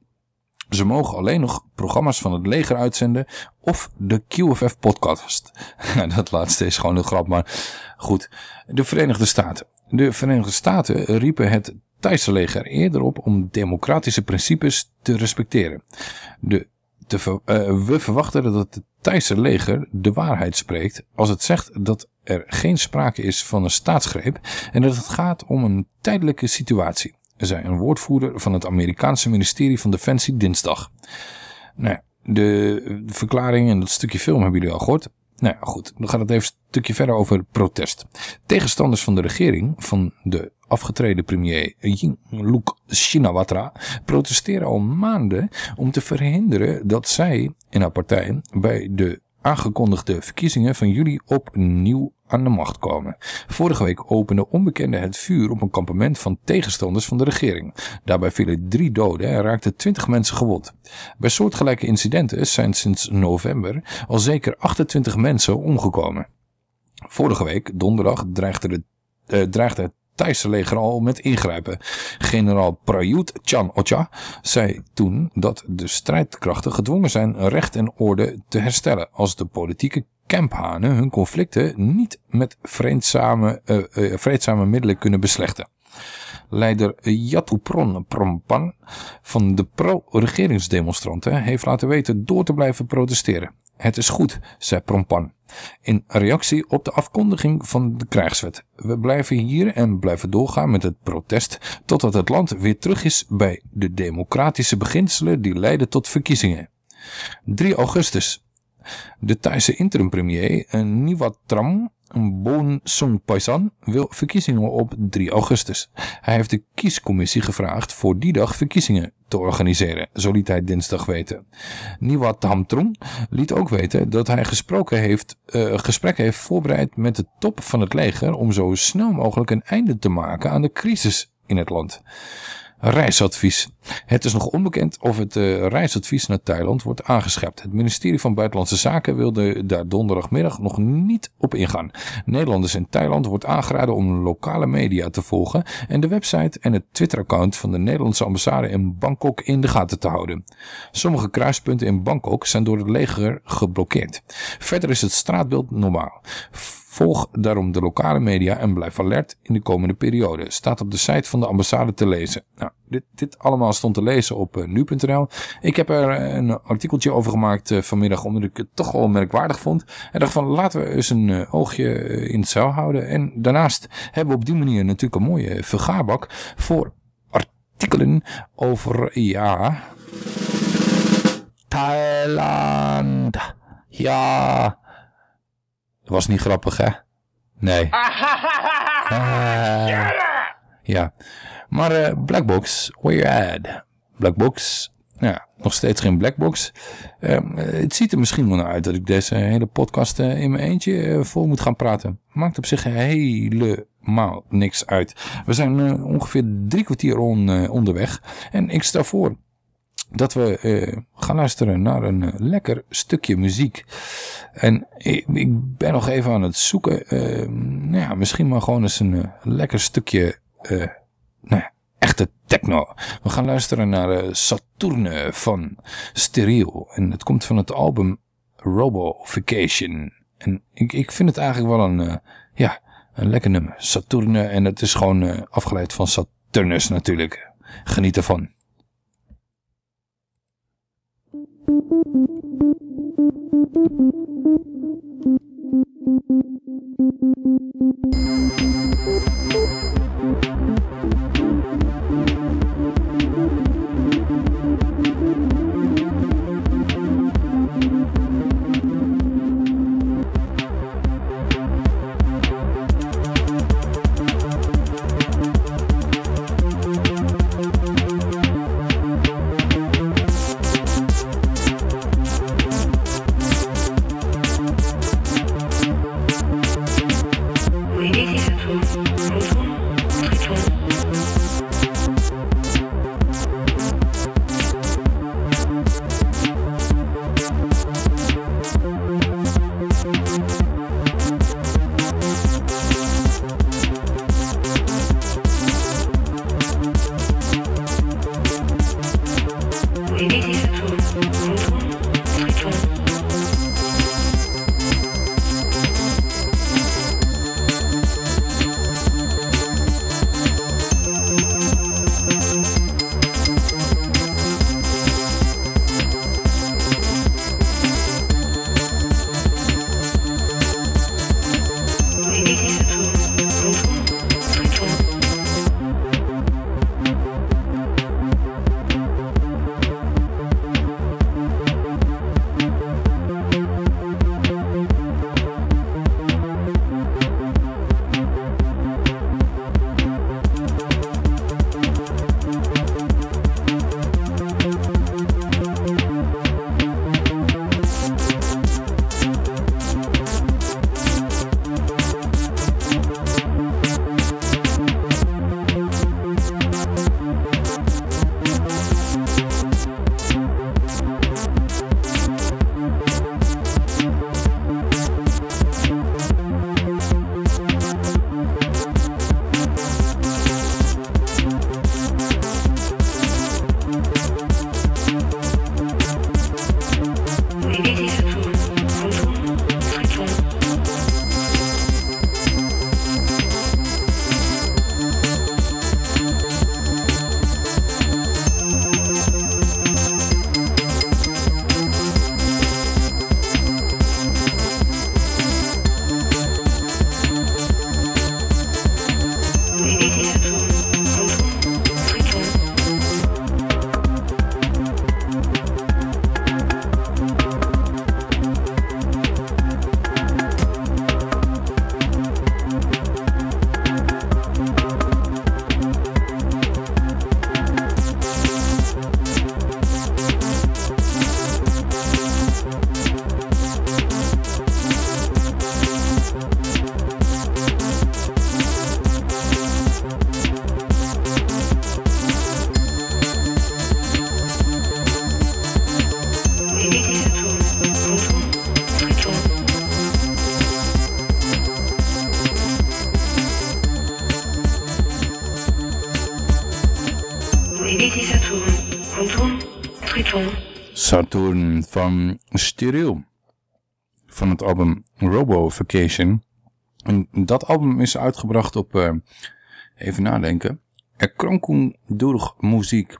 S1: Ze mogen alleen nog programma's van het leger uitzenden of de QFF podcast. dat laatste is gewoon een grap, maar goed. De Verenigde Staten. De Verenigde Staten riepen het Thaise leger eerder op om democratische principes te respecteren. De te uh, we verwachten dat het Thaise leger de waarheid spreekt als het zegt dat er geen sprake is van een staatsgreep en dat het gaat om een tijdelijke situatie, zei een woordvoerder van het Amerikaanse ministerie van Defensie dinsdag. Nou, de verklaring en dat stukje film hebben jullie al gehoord. Nou ja, goed, dan gaat het even een stukje verder over protest. Tegenstanders van de regering, van de afgetreden premier Yingluck Shinawatra, protesteren al maanden om te verhinderen dat zij en haar partij bij de aangekondigde verkiezingen van juli opnieuw aan de macht komen. Vorige week opende onbekenden het vuur op een kampement van tegenstanders van de regering. Daarbij vielen drie doden en raakten twintig mensen gewond. Bij soortgelijke incidenten zijn sinds november al zeker 28 mensen omgekomen. Vorige week, donderdag, dreigde, de, eh, dreigde het Thaise leger al met ingrijpen. Generaal Prayut Chan Ocha zei toen dat de strijdkrachten gedwongen zijn recht en orde te herstellen als de politieke kamphanen hun conflicten niet met vreedzame, uh, uh, vreedzame middelen kunnen beslechten. Leider Yatupron Prompan van de pro-regeringsdemonstranten heeft laten weten door te blijven protesteren. Het is goed, zei Prompan. In reactie op de afkondiging van de krijgswet. We blijven hier en blijven doorgaan met het protest totdat het land weer terug is bij de democratische beginselen die leiden tot verkiezingen. 3 augustus. De Thaise interim-premier Niwatram Bon Song Paisan wil verkiezingen op 3 augustus. Hij heeft de kiescommissie gevraagd voor die dag verkiezingen te organiseren, zo liet hij dinsdag weten. Niwat Hamtrong liet ook weten dat hij gesproken heeft, uh, gesprekken heeft voorbereid met de top van het leger om zo snel mogelijk een einde te maken aan de crisis in het land. Reisadvies. Het is nog onbekend of het uh, reisadvies naar Thailand wordt aangeschept. Het ministerie van Buitenlandse Zaken wilde daar donderdagmiddag nog niet op ingaan. Nederlanders in Thailand wordt aangeraden om lokale media te volgen en de website en het Twitter-account van de Nederlandse ambassade in Bangkok in de gaten te houden. Sommige kruispunten in Bangkok zijn door het leger geblokkeerd. Verder is het straatbeeld normaal. Volg daarom de lokale media en blijf alert in de komende periode. Staat op de site van de ambassade te lezen. Nou, dit, dit allemaal stond te lezen op uh, nu.nl. Ik heb er een artikeltje over gemaakt uh, vanmiddag omdat ik het toch wel merkwaardig vond. En dacht van laten we eens een oogje in het zeil houden. En daarnaast hebben we op die manier natuurlijk een mooie vergaarbak voor artikelen over, ja... Thailand. Ja... Dat was niet grappig, hè? Nee. Uh, ja. Maar uh, Blackbox, where you at? Blackbox, ja, nog steeds geen Blackbox. Uh, het ziet er misschien wel naar uit dat ik deze hele podcast uh, in mijn eentje vol moet gaan praten. Maakt op zich helemaal niks uit. We zijn ongeveer drie kwartier on, onderweg. En ik stel voor dat we uh, gaan luisteren naar een uh, lekker stukje muziek. En ik, ik, ben nog even aan het zoeken. Uh, nou ja, misschien maar gewoon eens een lekker stukje nou ja, echte techno. We gaan luisteren naar Saturne van Stereo. En het komt van het album Robofication. En ik, ik vind het eigenlijk wel een, ja, een lekker nummer. Saturne. En het is gewoon afgeleid van Saturnus natuurlijk. Geniet ervan. Thank you. Saturn van Stereo. Van het album Robo Vacation. En dat album is uitgebracht op, uh, even nadenken, Erkrankung durch Muziek.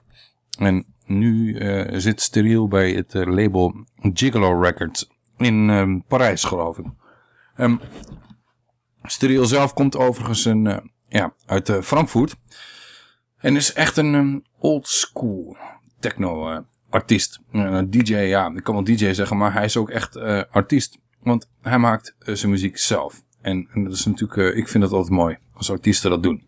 S1: En nu uh, zit Stereo bij het uh, label Gigolo Records in Parijs geloof ik. Um, Stereo zelf komt overigens een, ja, uit Frankfurt. En is echt een old school techno artiest. DJ, ja, ik kan wel DJ zeggen, maar hij is ook echt artiest. Want hij maakt zijn muziek zelf. En, dat is natuurlijk, uh, ik vind het altijd mooi als artiesten dat doen.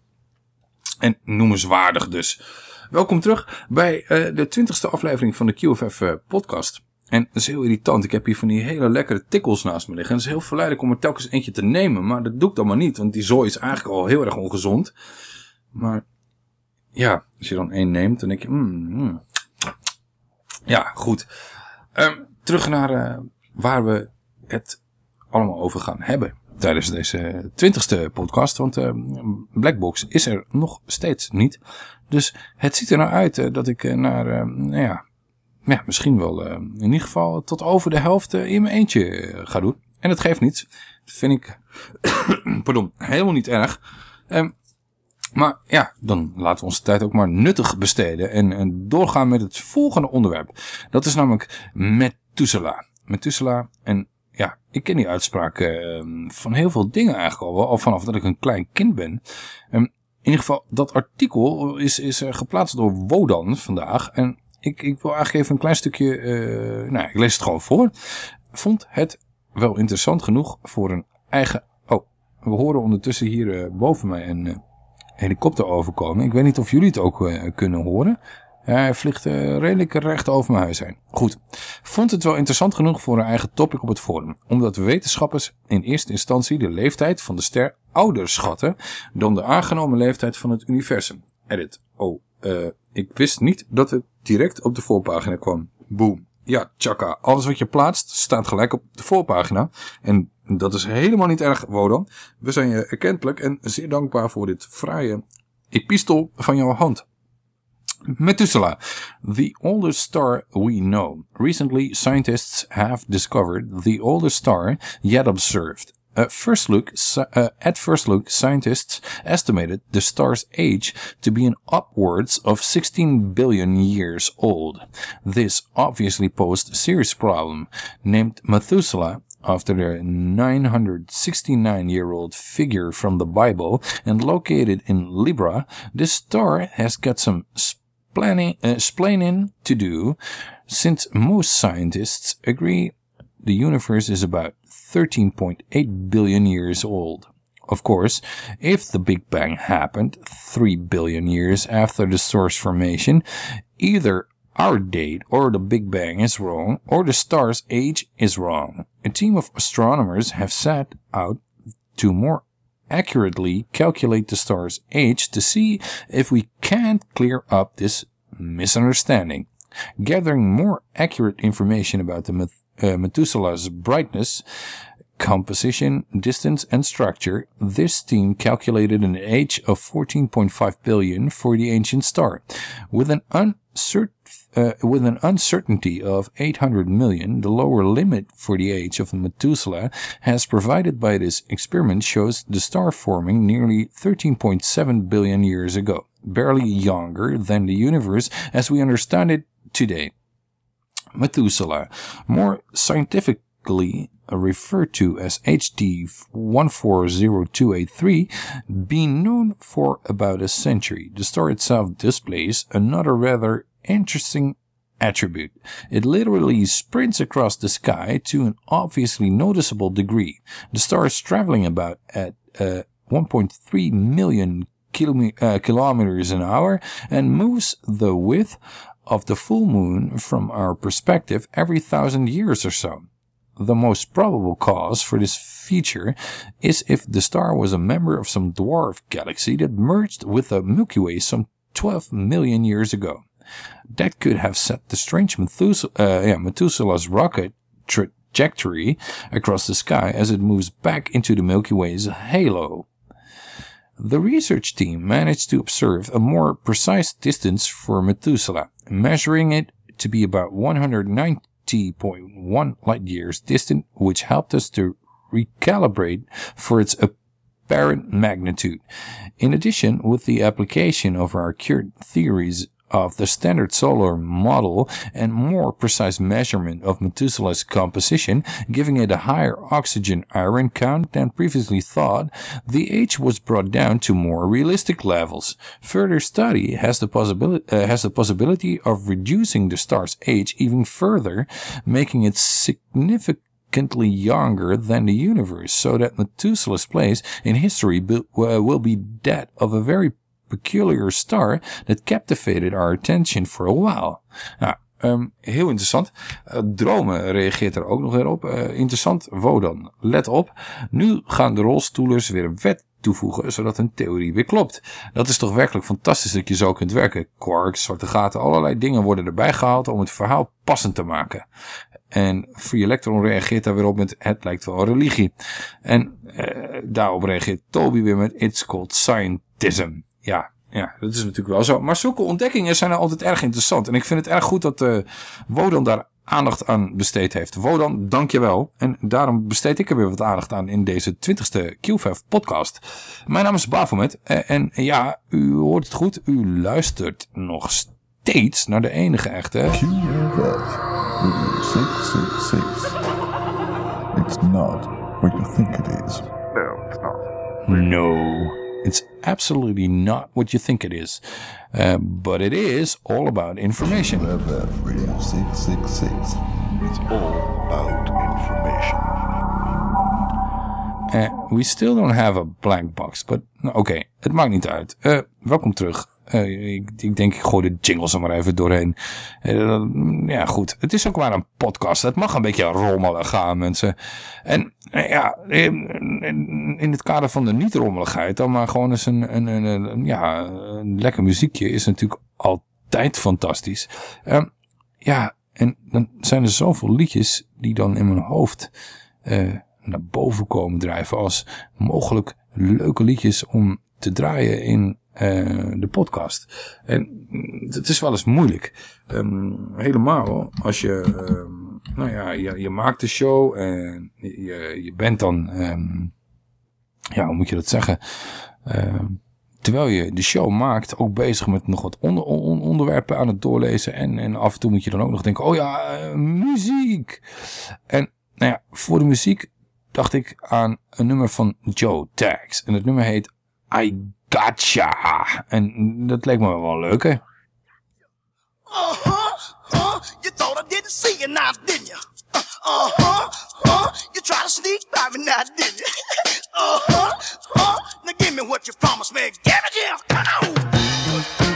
S1: En noemenswaardig dus. Welkom terug bij de twintigste aflevering van de QFF podcast. En dat is heel irritant. Ik heb hier van die hele lekkere tikkels naast me liggen. En het is heel verleidelijk om er telkens eentje te nemen. Maar dat doe ik dan maar niet. Want die zooi is eigenlijk al heel erg ongezond. Maar ja, als je dan één neemt, dan denk je... Mm, mm. Ja, goed. Um, terug naar waar we het allemaal over gaan hebben tijdens deze twintigste podcast. Want uh, Blackbox is er nog steeds niet. Dus het ziet er nou uit uh, dat ik uh, naar, nou ja, ja, misschien wel in ieder geval tot over de helft in mijn eentje ga doen. En dat geeft niets. Dat vind ik, pardon, helemaal niet erg. Um, maar ja, dan laten we onze tijd ook maar nuttig besteden. En, doorgaan met het volgende onderwerp. Dat is namelijk Methuselah. Methuselah en ja, ik ken die uitspraak uh, van heel veel dingen eigenlijk al. Al vanaf dat ik een klein kind ben. Um, in ieder geval, dat artikel is, is uh, geplaatst door Wodan vandaag. En ik, ik wil eigenlijk even een klein stukje... Uh, nou, ik lees het gewoon voor. Vond het wel interessant genoeg voor een eigen... Oh, we horen ondertussen hier boven mij een helikopter overkomen. Ik weet niet of jullie het ook kunnen horen. Hij vliegt uh, redelijk recht over mijn huis heen. Goed. Vond het wel interessant genoeg voor een eigen topic op het forum. Omdat wetenschappers in eerste instantie de leeftijd van de ster ouder schatten dan de aangenomen leeftijd van het universum. Edit. Oh, uh, ik wist niet dat het direct op de voorpagina kwam. Boom. Ja, tjaka. Alles wat je plaatst staat gelijk op de voorpagina. En dat is helemaal niet erg, Wodan. We zijn je erkentelijk en zeer dankbaar voor dit fraaie epistel van jouw hand. Methuselah, the oldest star we know. Recently, scientists have discovered the oldest star yet observed. At first look, uh, at first look, scientists estimated the star's age to be an upwards of 16 billion years old. This obviously posed a serious problem. Named Methuselah after the 969-year-old figure from the Bible and located in Libra, this star has got some planning, uh, explaining to do, since most scientists agree the universe is about 13.8 billion years old. Of course, if the Big Bang happened 3 billion years after the star's formation, either our date or the Big Bang is wrong or the star's age is wrong. A team of astronomers have set out to more accurately calculate the star's age to see if we can't clear up this misunderstanding. Gathering more accurate information about the Methuselah's brightness, composition, distance, and structure, this team calculated an age of 14.5 billion for the ancient star. With an uncertain uh, with an uncertainty of 800 million, the lower limit for the age of Methuselah as provided by this experiment shows the star forming nearly 13.7 billion years ago, barely younger than the universe as we understand it today. Methuselah, more scientifically referred to as HD 140283, been known for about a century. The star itself displays another rather interesting attribute. It literally sprints across the sky to an obviously noticeable degree. The star is traveling about at uh, 1.3 million uh, kilometers an hour and moves the width of the full moon from our perspective every thousand years or so. The most probable cause for this feature is if the star was a member of some dwarf galaxy that merged with the Milky Way some 12 million years ago. That could have set the strange uh, yeah, Methuselah's rocket trajectory across the sky as it moves back into the Milky Way's halo. The research team managed to observe a more precise distance for Methuselah, measuring it to be about 190.1 light years distant, which helped us to recalibrate for its apparent magnitude. In addition, with the application of our current theories of the standard solar model and more precise measurement of Methuselah's composition, giving it a higher oxygen iron count than previously thought, the age was brought down to more realistic levels. Further study has the possibility uh, has the possibility of reducing the star's age even further, making it significantly younger than the universe, so that Methuselah's place in history be- uh, will be that of a very peculiar star that captivated our attention for a while. Nou, ehm, heel interessant. Eh, dromen reageert er ook nog weer op. Eh, interessant, Wodan, let op. Nu gaan de rolstoelers weer een wet toevoegen, zodat hun theorie weer klopt. Dat is toch werkelijk fantastisch dat je zo kunt werken. Quarks, zwarte gaten, allerlei dingen worden erbij gehaald om het verhaal passend te maken. En Free Electron reageert daar weer op met het lijkt wel religie. En eh, daarop reageert Toby weer met It's called scientism. Ja, ja, dat is natuurlijk wel zo. Maar zulke ontdekkingen zijn er altijd erg interessant. En ik vind het erg goed dat uh, Wodan daar aandacht aan besteed heeft. Wodan, dankjewel. En daarom besteed ik er weer wat aandacht aan in deze 20ste QVF podcast. Mijn naam is Bafomet. En, en ja, u hoort het goed. U luistert nog steeds naar de enige echte...
S6: QFF 666. It's not what you think it is.
S4: No, it's not.
S1: No, it's absolutely not what you think it is. Uh, but it is all about information.
S6: Radio 666.
S4: It's all about information.
S1: Uh, we still don't have a blank box, but okay, het maakt niet uit. Uh, welkom terug. Uh, ik, ik, denk, ik gooi de jingles er maar even doorheen. Uh, ja, goed. Het is ook maar een podcast. Het mag een beetje rommelen gaan, mensen. En uh, ja, in, het kader van de niet-rommeligheid, dan maar gewoon eens een, een, ja, een lekker muziekje is natuurlijk altijd fantastisch. ja, en dan zijn er zoveel liedjes die dan in mijn hoofd naar boven komen drijven als mogelijk leuke liedjes om te draaien in uh, de podcast. En het is wel eens moeilijk. Um, helemaal als je, um, nou ja, je, je, maakt de show en je, je bent dan, um, ja, hoe moet je dat zeggen? terwijl je de show maakt, ook bezig met nog wat onder, on, onderwerpen aan het doorlezen. En, en af en toe moet je dan ook nog denken, oh ja, uh, muziek. En nou ja, voor de muziek dacht ik aan een nummer van Joe Tags. En het nummer heet I Gotcha. En dat leek me wel leuk, hè?
S12: Uh-huh, uh, you thought I didn't see you now, didn't you? Uh-huh, uh, you tried to sneak by me now, didn't you? uh-huh, uh, now give me what you promised me. Give it here, come on!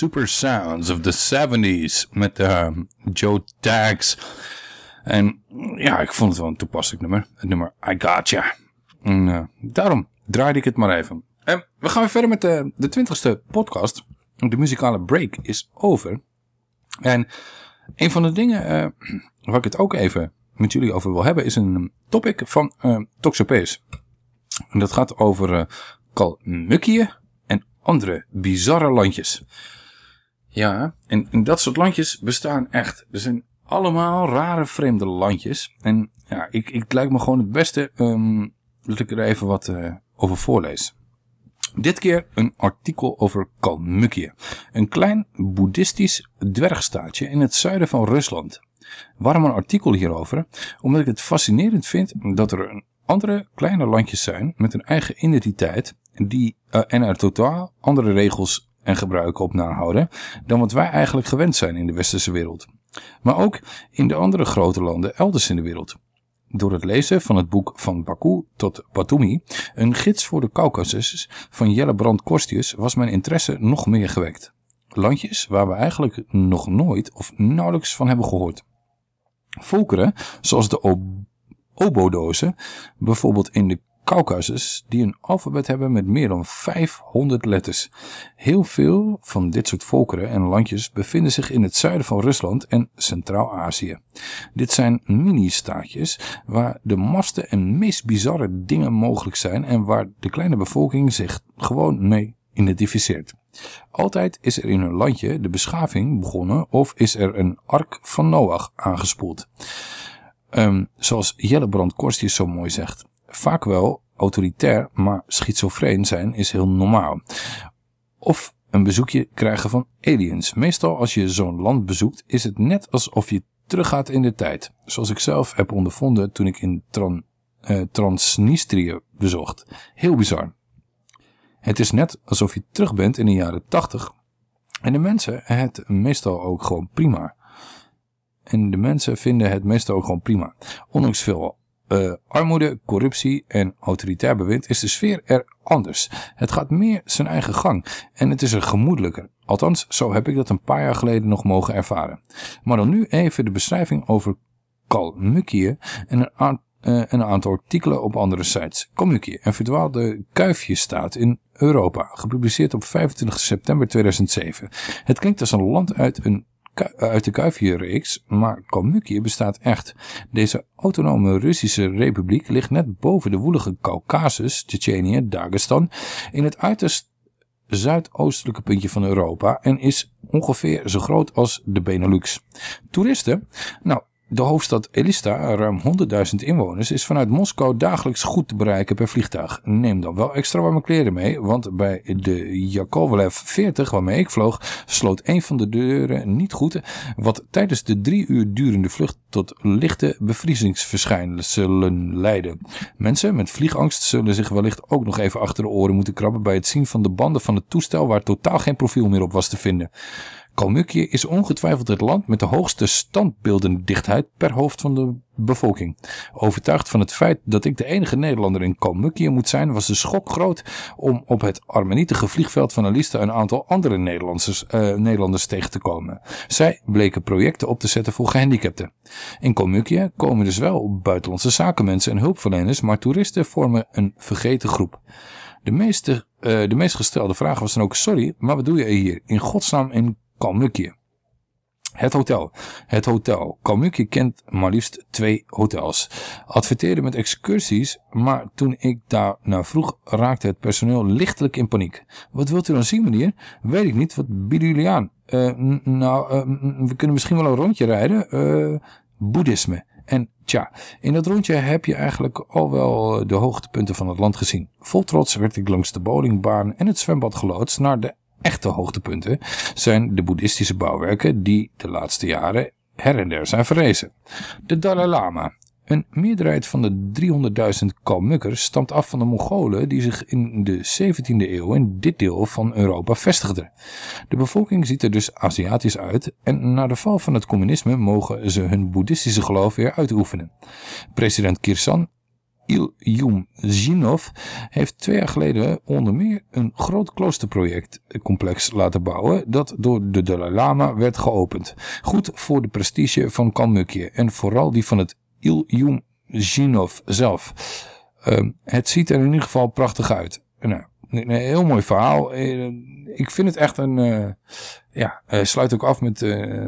S1: Super Sounds of the 70s met eh, Joe Tags. En ja, ik vond het wel een toepasselijk nummer. Het nummer I Gotcha. En eh, daarom draaide ik het maar even. En we gaan weer verder met de, de twintigste podcast. De muzikale break is over. En een van de dingen eh, waar ik het ook even met jullie over wil hebben... is een topic van uh, Toxopees. En dat gaat over uh, en andere bizarre landjes. Ja, en, dat soort landjes bestaan echt. Er zijn allemaal rare vreemde landjes. En ja, ik, ik, lijkt me gewoon het beste um, dat ik er even wat uh, over voorlees. Dit keer een artikel over Kalmukkie. Een klein boeddhistisch dwergstaatje in het zuiden van Rusland. Waarom een artikel hierover? Omdat ik het fascinerend vind dat er een andere kleine landjes zijn met een eigen identiteit die, uh, en er totaal andere regels en gebruiken op nahouden dan wat wij eigenlijk gewend zijn in de westerse wereld. Maar ook in de andere grote landen elders in de wereld. Door het lezen van het boek Van Baku tot Batumi, een gids voor de Caucasus van Jelle Brand Korstius, was mijn interesse nog meer gewekt. Landjes waar we eigenlijk nog nooit of nauwelijks van hebben gehoord. Volkeren, zoals de obodozen, bijvoorbeeld in de Caucasus, die een alfabet hebben met meer dan 500 letters. Heel veel van dit soort volkeren en landjes bevinden zich in het zuiden van Rusland en Centraal-Azië. Dit zijn mini-staatjes waar de mafste en meest bizarre dingen mogelijk zijn en waar de kleine bevolking zich gewoon mee identificeert. Altijd is er in een landje de beschaving begonnen of is er een ark van Noach aangespoeld. Um, zoals Jellebrand Korstjes zo mooi zegt. Vaak wel autoritair, maar schizofreen zijn is heel normaal. Of een bezoekje krijgen van aliens. Meestal als je zo'n land bezoekt is het net alsof je teruggaat in de tijd. Zoals ik zelf heb ondervonden toen ik in uh, Transnistrië bezocht. Heel bizar. Het is net alsof je terug bent in de jaren 80 en de mensen het meestal ook gewoon prima. En de mensen vinden het meestal ook gewoon prima. Ondanks veel uh, armoede, corruptie en autoritair bewind is de sfeer er anders. Het gaat meer zijn eigen gang en het is er gemoedelijker. Althans, zo heb ik dat een paar jaar geleden nog mogen ervaren. Maar dan nu even de beschrijving over Kalmukkie en een, uh, een aantal artikelen op andere sites. Kalmukkie, een verdwaalde kuifjestaat in Europa, gepubliceerd op 25 september 2007. Het klinkt als een land uit een uit de Kuifje-reeks, maar Kalmukje bestaat echt. Deze autonome Russische republiek ligt net boven de woelige Caucasus, Tsjetsjenië, Dagestan, in het uiterst zuidoostelijke puntje van Europa en is ongeveer zo groot als de Benelux. Toeristen? Nou, de hoofdstad Elista, ruim 100.000 inwoners, is vanuit Moskou dagelijks goed te bereiken per vliegtuig. Neem dan wel extra warme kleren mee, want bij de Yakovlev 40 waarmee ik vloog, sloot een van de deuren niet goed, wat tijdens de drie uur durende vlucht tot lichte bevriezingsverschijnselen leidde. Mensen met vliegangst zullen zich wellicht ook nog even achter de oren moeten krabben bij het zien van de banden van het toestel waar totaal geen profiel meer op was te vinden. Kalmukje is ongetwijfeld het land met de hoogste standbeeldendichtheid per hoofd van de bevolking. Overtuigd van het feit dat ik de enige Nederlander in Kalmukje moet zijn, was de schok groot om op het armenietige vliegveld van Alista een aantal andere Nederlanders, uh, Nederlanders tegen te komen. Zij bleken projecten op te zetten voor gehandicapten. In Kalmukje komen dus wel buitenlandse zakenmensen en hulpverleners, maar toeristen vormen een vergeten groep. De, meeste, uh, de meest gestelde vraag was dan ook, sorry, maar wat doe je hier? In godsnaam in Kalmukje. Het hotel. Het hotel. Kalmukje kent maar liefst twee hotels. Adverteerde met excursies, maar toen ik daar naar vroeg raakte het personeel lichtelijk in paniek. Wat wilt u dan zien meneer? Weet ik niet, wat bieden jullie aan? Uh, nou, uh, we kunnen misschien wel een rondje rijden. Uh, boeddhisme. En tja, in dat rondje heb je eigenlijk al wel de hoogtepunten van het land gezien. Vol trots werd ik langs de bowlingbaan en het zwembad geloodst naar de echte hoogtepunten zijn de boeddhistische bouwwerken die de laatste jaren her en der zijn verrezen. De Dalai Lama. Een meerderheid van de 300.000 Kalmukkers stamt af van de Mongolen die zich in de 17e eeuw in dit deel van Europa vestigden. De bevolking ziet er dus Aziatisch uit en na de val van het communisme mogen ze hun boeddhistische geloof weer uitoefenen. President Kirsan Ilyumzinov heeft twee jaar geleden onder meer een groot kloosterprojectcomplex laten bouwen dat door de Dalai Lama werd geopend. Goed voor de prestige van Kalmukje en vooral die van het Ilyumzinov zelf. Um, het ziet er in ieder geval prachtig uit. Nou, een heel mooi verhaal. Eh, Ik vind het echt een... Uh, ja, sluit ook af met... Uh,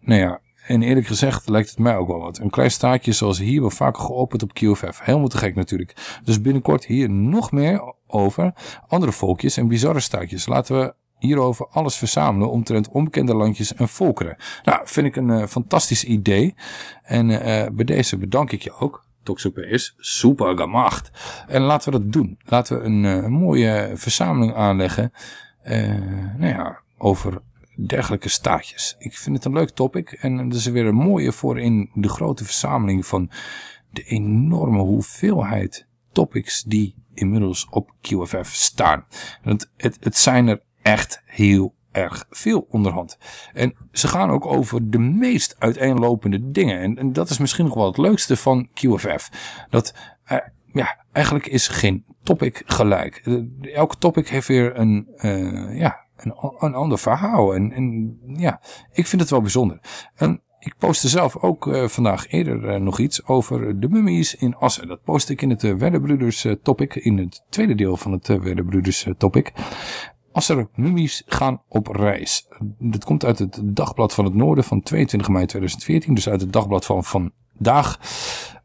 S1: nou ja, en eerlijk gezegd lijkt het mij ook wel wat. Een klein staatje zoals hier wel vaker geopend op QFF. Helemaal te gek natuurlijk. Dus binnenkort hier nog meer over andere volkjes en bizarre staatjes. Laten we hierover alles verzamelen omtrent onbekende landjes en volkeren. Nou, vind ik een uh, fantastisch idee. En uh, bij deze bedank ik je ook. Toxope is super gemacht. En laten we dat doen. Laten we een, een mooie verzameling aanleggen. nou ja, over dergelijke staatjes. Ik vind het een leuk topic en er is weer een mooie voor in de grote verzameling van de enorme hoeveelheid topics die inmiddels op QFF staan. Want het, het zijn er echt heel erg veel onderhand. En ze gaan ook over de meest uiteenlopende dingen. En, dat is misschien nog wel het leukste van QFF. Dat, uh, ja, eigenlijk is geen topic gelijk. Uh, elke topic heeft weer een, uh, ja, een, ander verhaal. En, en ja, ik vind het wel bijzonder. En ik postte zelf ook uh, vandaag eerder uh, nog iets over de mummies in Assen. Dat post ik in het uh, Werderbroeders topic, in het tweede deel van het Werderbroeders topic. Asser mummies gaan op reis. Dat komt uit het Dagblad van het Noorden van 22 mei 2014. Dus uit het Dagblad van vandaag.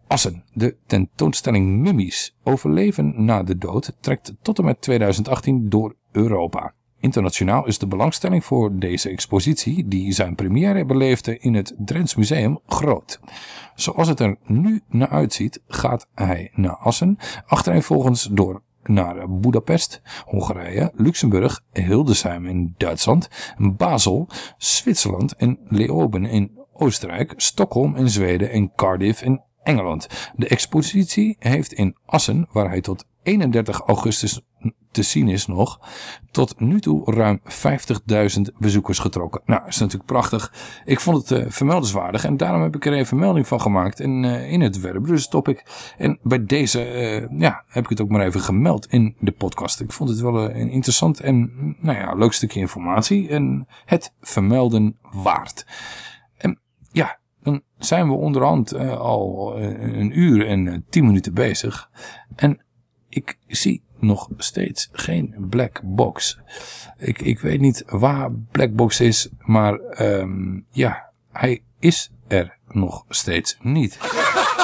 S1: Assen, de tentoonstelling Mummies overleven na de dood, trekt tot en met 2018 door Europa. Internationaal is de belangstelling voor deze expositie, die zijn première beleefde in het Drents Museum, groot. Zoals het er nu naar uitziet, gaat hij naar Assen, achtereenvolgens door naar Budapest, Hongarije, Luxemburg, Hildesheim in Duitsland, Basel, Zwitserland en Leoben in Oostenrijk, Stockholm in Zweden en Cardiff in Engeland. De expositie heeft in Assen, waar hij tot 31 augustus te zien is nog, tot nu toe ruim 50.000 bezoekers getrokken. Nou, is natuurlijk prachtig. Ik vond het uh, vermeldenswaardig en daarom heb ik er even melding van gemaakt in, uh, in het Werbrus topic. En bij deze uh, ja, heb ik het ook maar even gemeld in de podcast. Ik vond het wel een interessant en nou ja, leuk stukje informatie en het vermelden waard. En ja, dan zijn we onderhand al een uur en tien minuten bezig. En ik zie nog steeds geen black box. Ik, ik weet niet waar black box is, maar um, ja, hij is er nog steeds niet.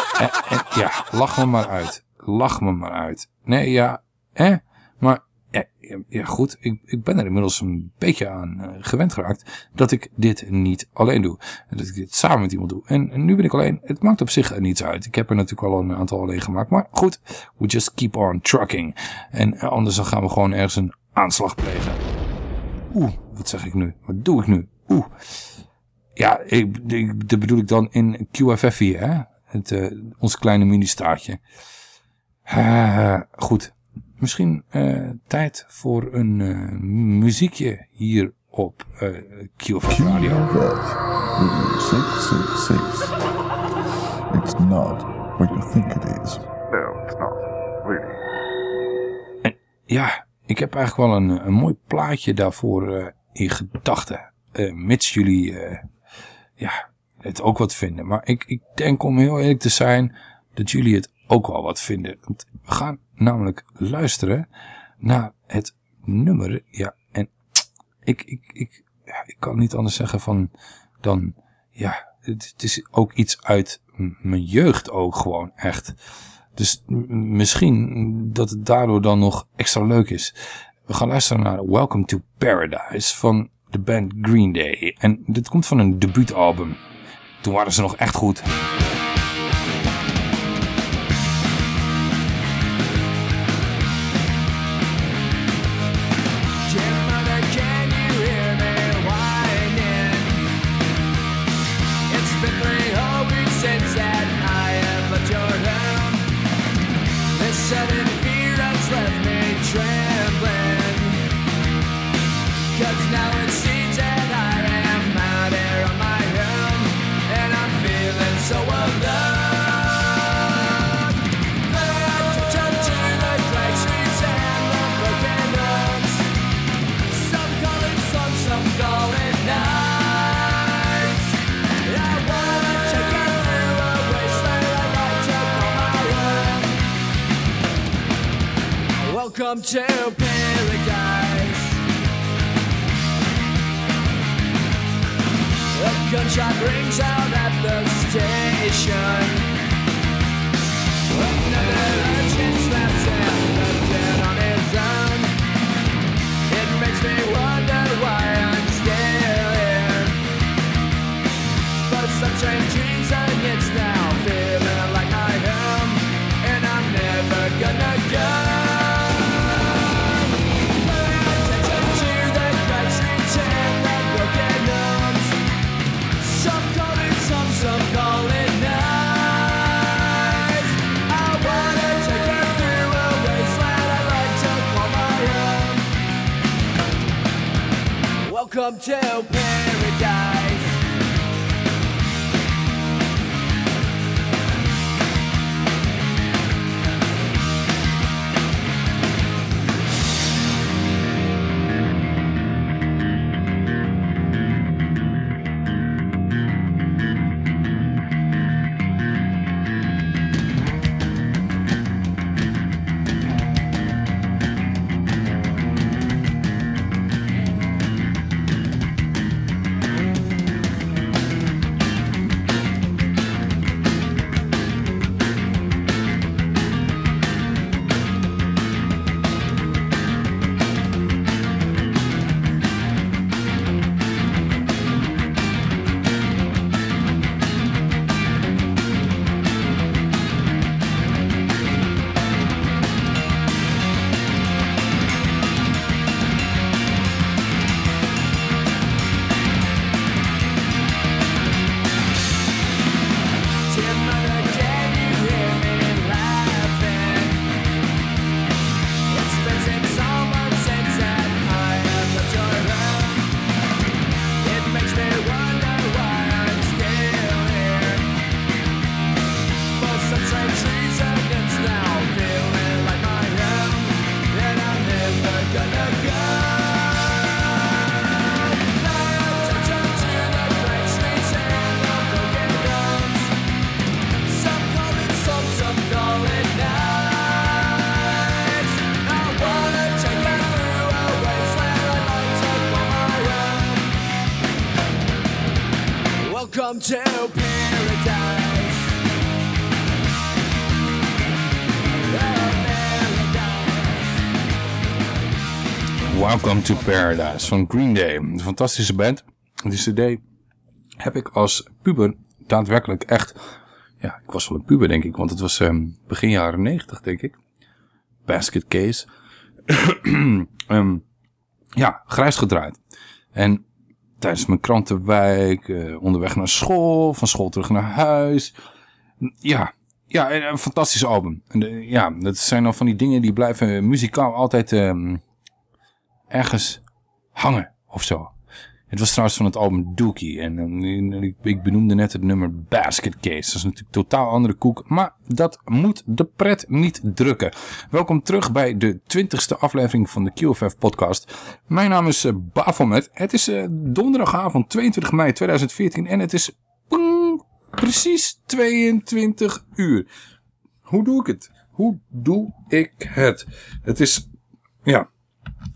S1: ja, lach me maar uit. Lach me maar uit. Nee, ja, hè? Ja, ja goed, ik, ik ben er inmiddels een beetje aan uh, gewend geraakt dat ik dit niet alleen doe. En dat ik dit samen met iemand doe. En, nu ben ik alleen, het maakt op zich niets uit. Ik heb er natuurlijk al een aantal alleen gemaakt. Maar goed, we just keep on trucking. En uh, anders dan gaan we gewoon ergens een aanslag plegen. Oeh, wat zeg ik nu? Wat doe ik nu? Oeh. Ja, ik, dat bedoel ik dan in QFF hier, hè? Het, uh, ons kleine mini-staartje. goed. Misschien uh, tijd voor een uh, muziekje hier op uh, QFF Radio.
S6: QFF 666. It's not what you think it is.
S4: No, it's not. Really.
S1: En ja, ik heb eigenlijk wel een, een mooi plaatje daarvoor in gedachten. mits jullie ja, het ook wat vinden. Maar ik, ik denk om heel eerlijk te zijn dat jullie het ook wel wat vinden. Want we gaan namelijk luisteren naar het nummer. Ja, en ik, ik, ik, ik kan niet anders zeggen van dan, ja, het, het is ook iets uit mijn jeugd ook gewoon echt. Dus misschien dat het daardoor dan nog extra leuk is. We gaan luisteren naar Welcome to Paradise van de band Green Day. En dit komt van een debuutalbum. Toen waren ze nog echt goed.
S13: Welcome To Paradise
S1: van Green Day. Een fantastische band. Die cd heb ik als puber daadwerkelijk echt... Ja, ik was wel een puber denk ik, want het was ehm, begin jaren 90 denk ik. Basket Case. Ehm, ja, grijs gedraaid. En tijdens mijn krantenwijk, eh, onderweg naar school, van school terug naar huis. Ja, ja een, fantastisch album. En de- ja, dat zijn dan van die dingen die blijven muzikaal altijd ehm, ergens hangen of zo. Het was trouwens van het album Dookie. En ik, benoemde net het nummer Basket Case. Dat is natuurlijk totaal andere koek. Maar dat moet de pret niet drukken. Welkom terug bij de twintigste aflevering van de QFF podcast. Mijn naam is eh, Bafomet. Het is eh, donderdagavond 22 mei 2014. En het is precies 22 uur. Hoe doe ik het? Hoe doe ik het? Het is... Ja,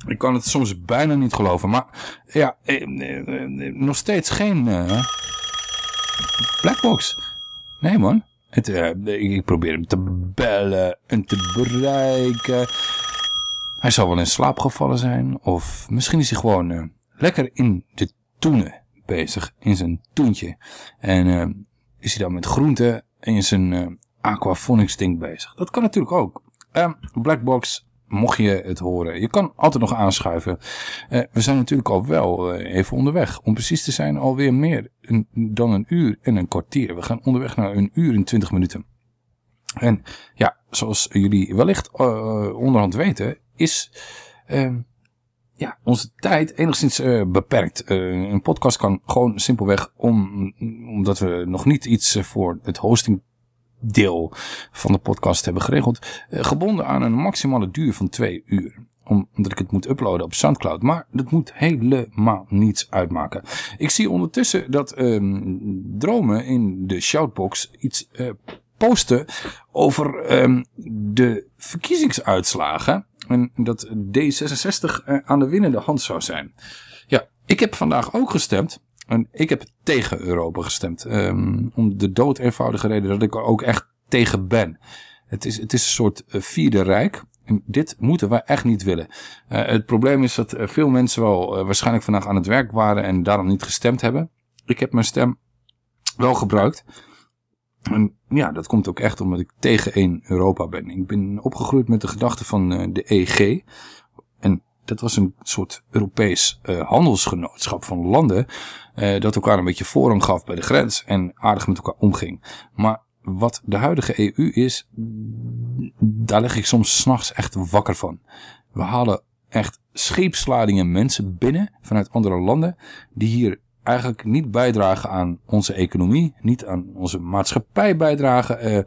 S1: ik kan het soms bijna niet geloven. Maar ja, eh, eh, eh, nog steeds geen eh, Blackbox. Nee man. Het, ik probeer hem te bellen en te bereiken. Hij zal wel in slaap gevallen zijn. Of misschien is hij gewoon lekker in de toenen bezig. In zijn toentje. En is hij dan met groenten in zijn aquafonics ding bezig. Dat kan natuurlijk ook. Ehm, Blackbox mocht je het horen. Je kan altijd nog aanschuiven. Eh, we zijn natuurlijk al wel eh, even onderweg. Om precies te zijn alweer meer dan een uur en een kwartier. We gaan onderweg naar een uur en twintig minuten. En ja, zoals jullie wellicht eh, onderhand weten, is ehm, ja, onze tijd enigszins beperkt. Een podcast kan gewoon simpelweg, om, omdat we nog niet iets voor het hosting deel van de podcast hebben geregeld, eh, gebonden aan een maximale duur van twee uur. Om- Omdat ik het moet uploaden op Soundcloud. Maar dat moet helemaal niets uitmaken. Ik zie ondertussen dat ehm, Dromen in de shoutbox iets eh, posten over ehm, de verkiezingsuitslagen En dat D66 eh, aan de winnende hand zou zijn. Ja, ik heb vandaag ook gestemd. En ik heb tegen Europa gestemd. Ehm, om de dood eenvoudige reden dat ik er ook echt tegen ben. Het is, het is een soort eh, vierde rijk. En dit moeten wij echt niet willen. Eh, het probleem is dat eh, veel mensen wel waarschijnlijk vandaag aan het werk waren en daarom niet gestemd hebben. Ik heb mijn stem wel gebruikt. En ja, dat komt ook echt omdat ik tegen één Europa ben. Ik ben opgegroeid met de gedachte van de EG. En dat was een soort Europees eh, handelsgenootschap van landen. eh, dat elkaar een beetje voorrang gaf bij de grens en aardig met elkaar omging. Maar wat de huidige EU is, daar lig ik soms s'nachts echt wakker van. We halen echt scheepsladingen mensen binnen vanuit andere landen die hier eigenlijk niet bijdragen aan onze economie, niet aan onze maatschappij bijdragen. en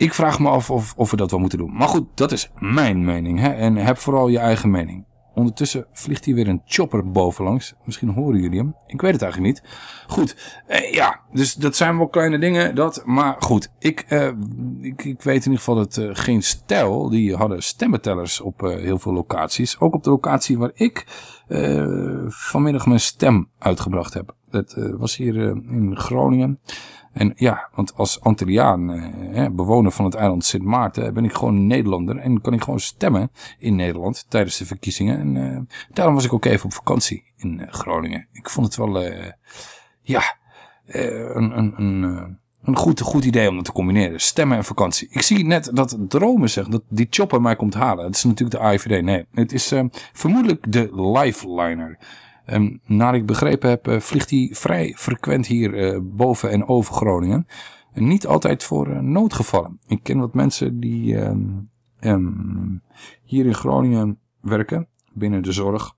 S1: ik vraag me af of, of we dat wel moeten doen. Maar goed, dat is mijn mening. Hè? En heb vooral je eigen mening. Ondertussen vliegt hier weer een chopper bovenlangs. Misschien horen jullie hem. Ik weet het eigenlijk niet. Goed, eh, ja, dus dat zijn wel kleine dingen. Dat, maar goed, ik, eh, ik, ik weet in ieder geval dat eh, geen stijl, die hadden stemmetellers op eh, heel veel locaties. Ook op de locatie waar ik eh, vanmiddag mijn stem uitgebracht heb. Dat was hier in Groningen. En ja, want als Antilliaan, eh, bewoner van het eiland Sint Maarten, ben ik gewoon Nederlander. En kan ik gewoon stemmen in Nederland tijdens de verkiezingen. En eh, daarom was ik ook even op vakantie in eh, Groningen. Ik vond het wel, eh, ja, eh, een, een, een, eh, een goed, goed idee om dat te combineren. Stemmen en vakantie. Ik zie net dat Dromen zegt dat die chopper mij komt halen. Het is natuurlijk de AIVD. Nee, het is eh, vermoedelijk de Lifeliner. Ehm, naar ik begrepen heb, eh, vliegt hij vrij frequent hier eh, boven en over Groningen. En niet altijd voor eh, noodgevallen. Ik ken wat mensen die ehm, ehm, hier in Groningen werken, binnen de zorg.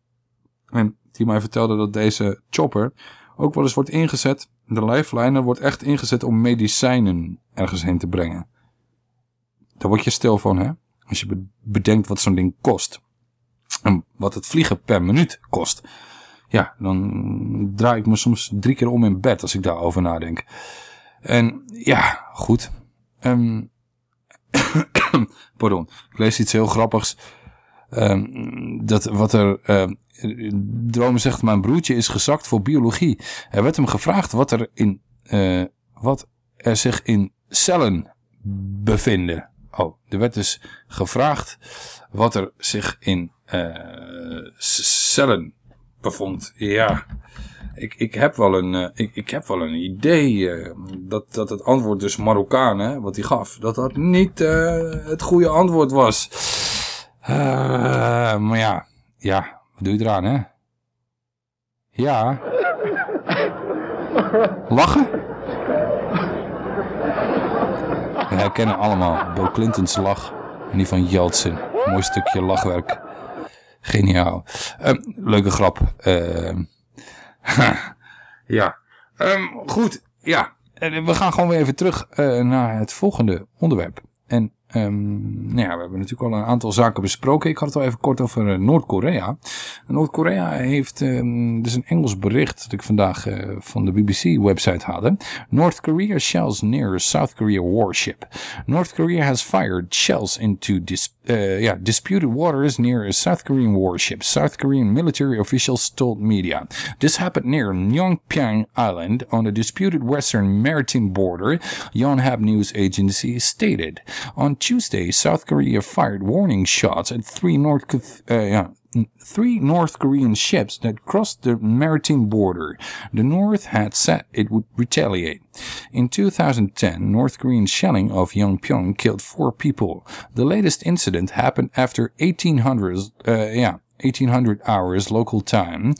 S1: En die mij vertelden dat deze chopper ook wel eens wordt ingezet. De lifeliner wordt echt ingezet om medicijnen ergens heen te brengen. Daar word je stil van, hè? Als je be- bedenkt wat zo'n ding kost. En wat het vliegen per minuut kost. Ja, dan draai ik me soms drie keer om in bed als ik daarover nadenk. En ja, goed. Ehm, pardon, ik lees iets heel grappigs. Ehm, dat wat er... ehm, Dromen zegt, mijn broertje is gezakt voor biologie. Er werd hem gevraagd wat er, in, eh, wat er zich in cellen bevinden. Oh, er werd dus gevraagd wat er zich in c- cellen bevond. Ja, ik, ik, heb wel een, eh, ik, ik heb wel een idee eh, dat, dat het antwoord dus Marokkaan, hè, wat hij gaf, dat dat niet eh, het goede antwoord was. Maar ja, ja, wat doe je eraan, hè? Ja. Lachen? We herkennen allemaal Bill Clinton's lach en die van Yeltsin. Mooi stukje lachwerk. Geniaal. Ehm, leuke grap. Ehm, ja. Ehm, goed. Ja. We gaan gewoon weer even terug eh, naar het volgende onderwerp. Ehm, nou ja, we hebben natuurlijk al een aantal zaken besproken. Ik had het al even kort over eh, Noord-Korea. Noord-Korea heeft, um, dus een Engels bericht dat ik vandaag uh, van de BBC-website haalde. North Korea shells near South Korea warship. North Korea has fired shells into dis uh, disputed waters near a South Korean warship. South Korean military officials told media. This happened near Yongpyang Island on the disputed western maritime border, Yonhap News Agency stated. On Tuesday, South Korea fired warning shots at three North uh, yeah, three North Korean ships that crossed the maritime border. The North had said it would retaliate. In 2010, North Korean shelling of Yongpyong killed four people. The latest incident happened after 1800, uh, yeah, 1800 hours local time.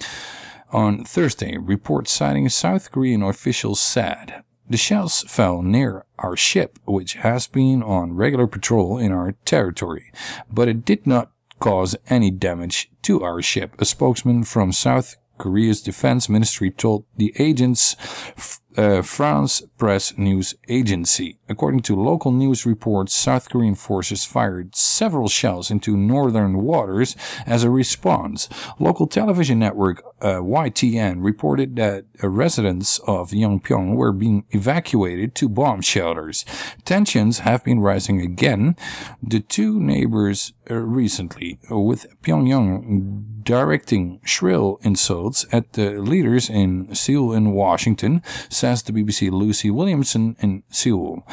S1: On Thursday, reports citing South Korean officials said the shells fell near our ship, which has been on regular patrol in our territory, but it did not cause any damage to our ship. A spokesman from South Korea's defense ministry told the agents uh, France Press News Agency. According to local news reports, South Korean forces fired several shells into northern waters as a response. Local television network uh, YTN reported that uh, residents of Yongpyong were being evacuated to bomb shelters. Tensions have been rising again. The two neighbors uh, recently, uh, with Pyongyang directing shrill insults at the leaders in Seoul and Washington, says the BBC Lucy Williamson in Seoul.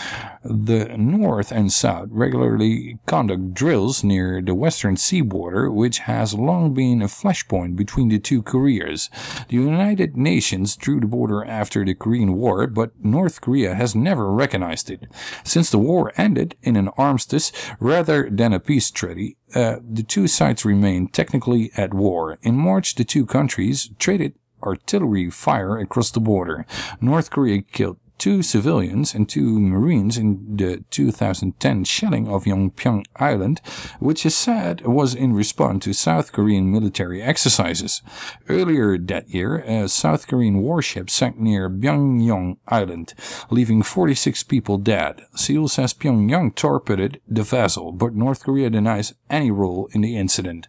S1: The North and South regularly conduct drills near the western sea border, which has long been a flashpoint between the two Koreas. The United Nations drew the border after the Korean War, but North Korea has never recognized it. Since the war ended in an armistice rather than a peace treaty, uh, the two sides remain technically at war. In March, the two countries traded artillery fire across the border. North Korea killed two civilians and two Marines in the 2010 shelling of Yongpyong Island, which is said was in response to South Korean military exercises. Earlier that year, a South Korean warship sank near Byongyong Island, leaving 46 people dead. Seoul says Pyongyang torpedoed the vessel, but North Korea denies any role in the incident.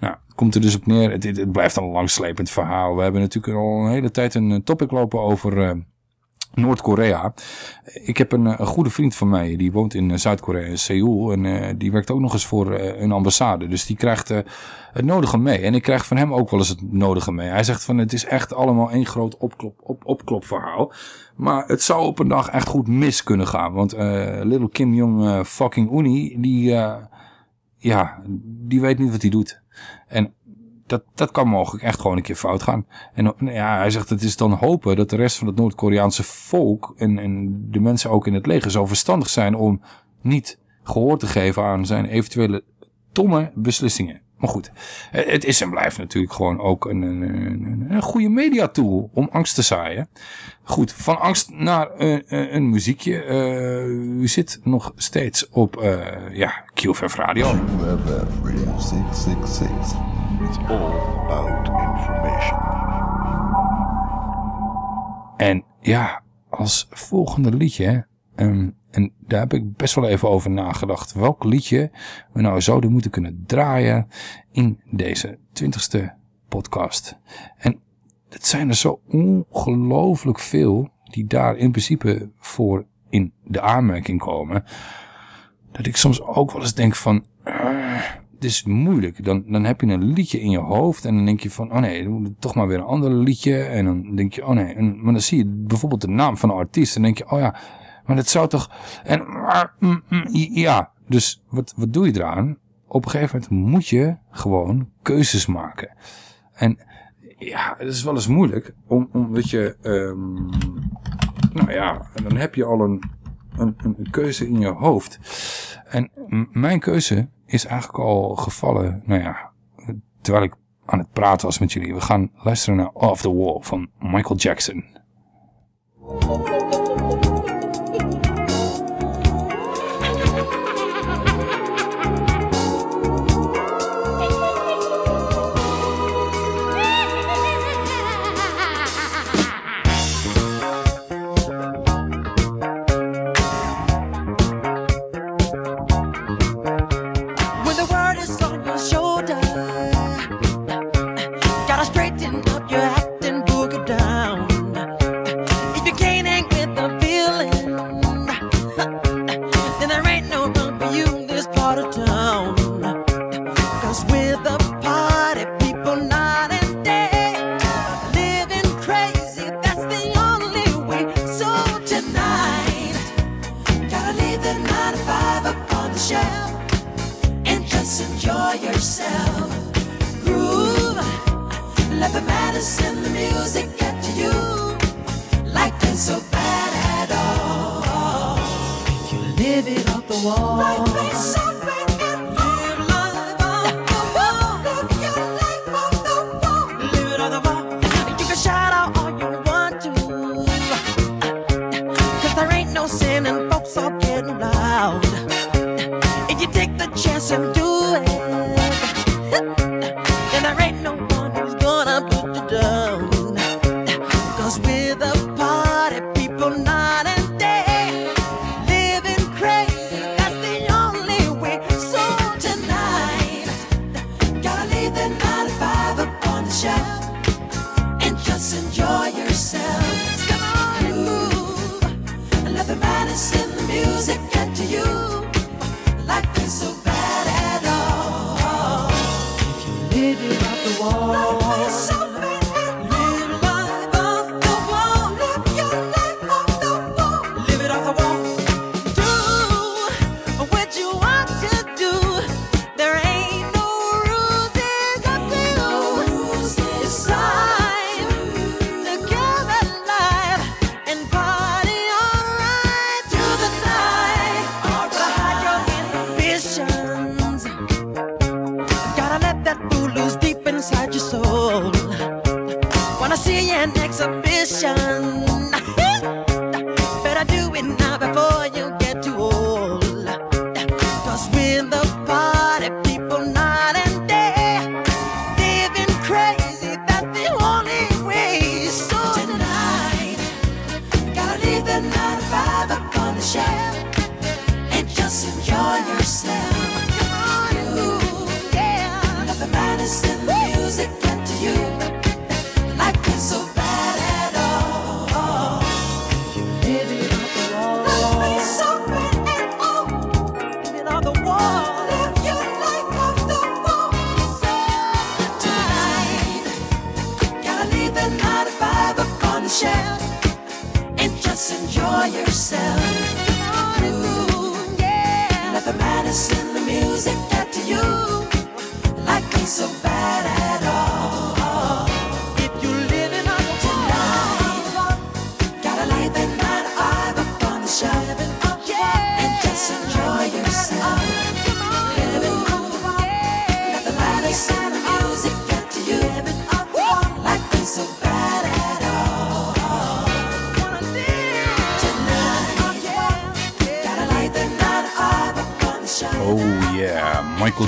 S1: Nou, komt er dus op neer, het, het blijft een langslepend verhaal. We hebben natuurlijk al een hele tijd een eh, topic lopen over... Uh, Noord-Korea. Ik heb een, een, goede vriend van mij, die woont in Zuid-Korea, in Seoul. En uh, die werkt ook nog eens voor uh, een ambassade. Dus die krijgt het nodige mee. En ik krijg van hem ook wel eens het nodige mee. Hij zegt van het is echt allemaal één groot opklop, op, opklopverhaal. Maar het zou op een dag echt goed mis kunnen gaan. Want Little Kim Jong fucking Uni, die, ja, die weet niet wat hij doet. En dat, dat kan mogelijk echt gewoon een keer fout gaan. En ja, hij zegt het is dan hopen dat de rest van het Noord-Koreaanse volk en, en de mensen ook in het leger zo verstandig zijn om niet gehoor te geven aan zijn eventuele domme beslissingen. Maar goed, het is en blijft natuurlijk gewoon ook een, een, een, een goede mediatool om angst te zaaien. Goed, van angst naar een, een muziekje. U zit nog steeds op ja, QFF Radio.
S6: QFF Radio 666. It's all about information.
S1: En ja, als volgende liedje, um, en daar heb ik best wel even over nagedacht, welk liedje we nou zouden moeten kunnen draaien in deze twintigste podcast. En het zijn er zo ongelooflijk veel die daar in principe voor in de aanmerking komen, dat ik soms ook wel eens denk van... Uh, is moeilijk. Dan, dan heb je een liedje in je hoofd en dan denk je van, oh nee, toch maar weer een ander liedje. En dan denk je, oh nee, maar dan zie je bijvoorbeeld de naam van een artiest en dan denk je, oh ja, maar dat zou toch... En mm, mm, ja, dus wat, wat doe je eraan? Op een gegeven moment moet je gewoon keuzes maken. En ja, het is wel eens moeilijk, om, omdat je, um, nou ja, dan heb je al een, een, een keuze in je hoofd. En mijn keuze is eigenlijk al gevallen, nou ja, terwijl ik aan het praten was met jullie. We gaan luisteren naar Off the Wall van Michael Jackson.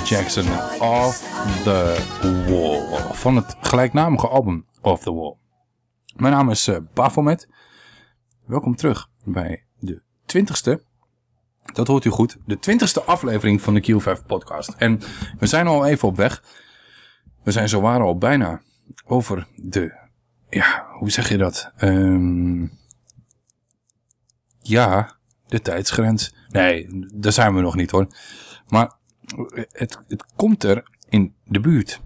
S1: Jackson Off the Wall. Van het gelijknamige album Off the Wall. Mijn naam is uh, Bafomet. Welkom terug bij de twintigste. Dat hoort u goed. De twintigste aflevering van de Q5 podcast. En we zijn al even op weg. We zijn zo waren al bijna over de... Ja, hoe zeg je dat? Ehm ja, de tijdsgrens. Nee, daar zijn we nog niet hoor. Maar het, het komt er in de buurt.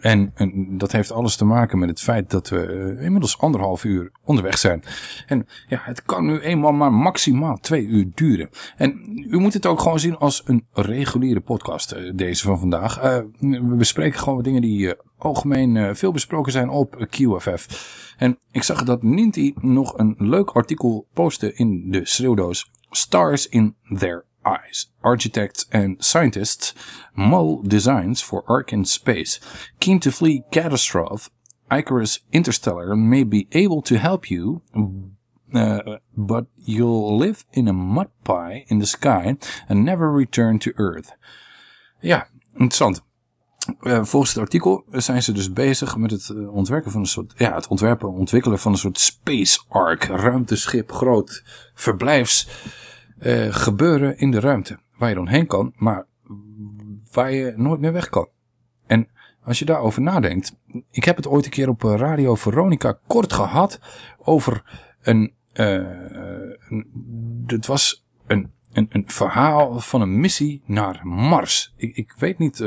S1: En, en dat heeft alles te maken met het feit dat we eh, inmiddels anderhalf uur onderweg zijn. En ja, het kan nu eenmaal maar maximaal twee uur duren. En u moet het ook gewoon zien als een reguliere podcast, eh, deze van vandaag. Eh, we bespreken gewoon dingen die algemeen veel besproken zijn op QFF. En ik zag dat Ninty nog een leuk artikel postte in de schreeuwdoos. Stars in their eyes. Architects and scientists mull designs for Ark in space. Keen to flee catastrophe, Icarus Interstellar may be able to help you, uh, but you'll live in a mud pie in the sky and never return to Earth. Ja, interessant. Uh, volgens het artikel zijn ze dus bezig met het uh, ontwerpen van een soort, ja, het ontwerpen, ontwikkelen van een soort space ark, ruimteschip, groot verblijfs uh, gebeuren in de ruimte. Waar je dan heen kan, maar waar je nooit meer weg kan. En als je daarover nadenkt, ik heb het ooit een keer op Radio Veronica kort gehad over een, het was een, een, een verhaal van een missie naar Mars. Ik, ik weet niet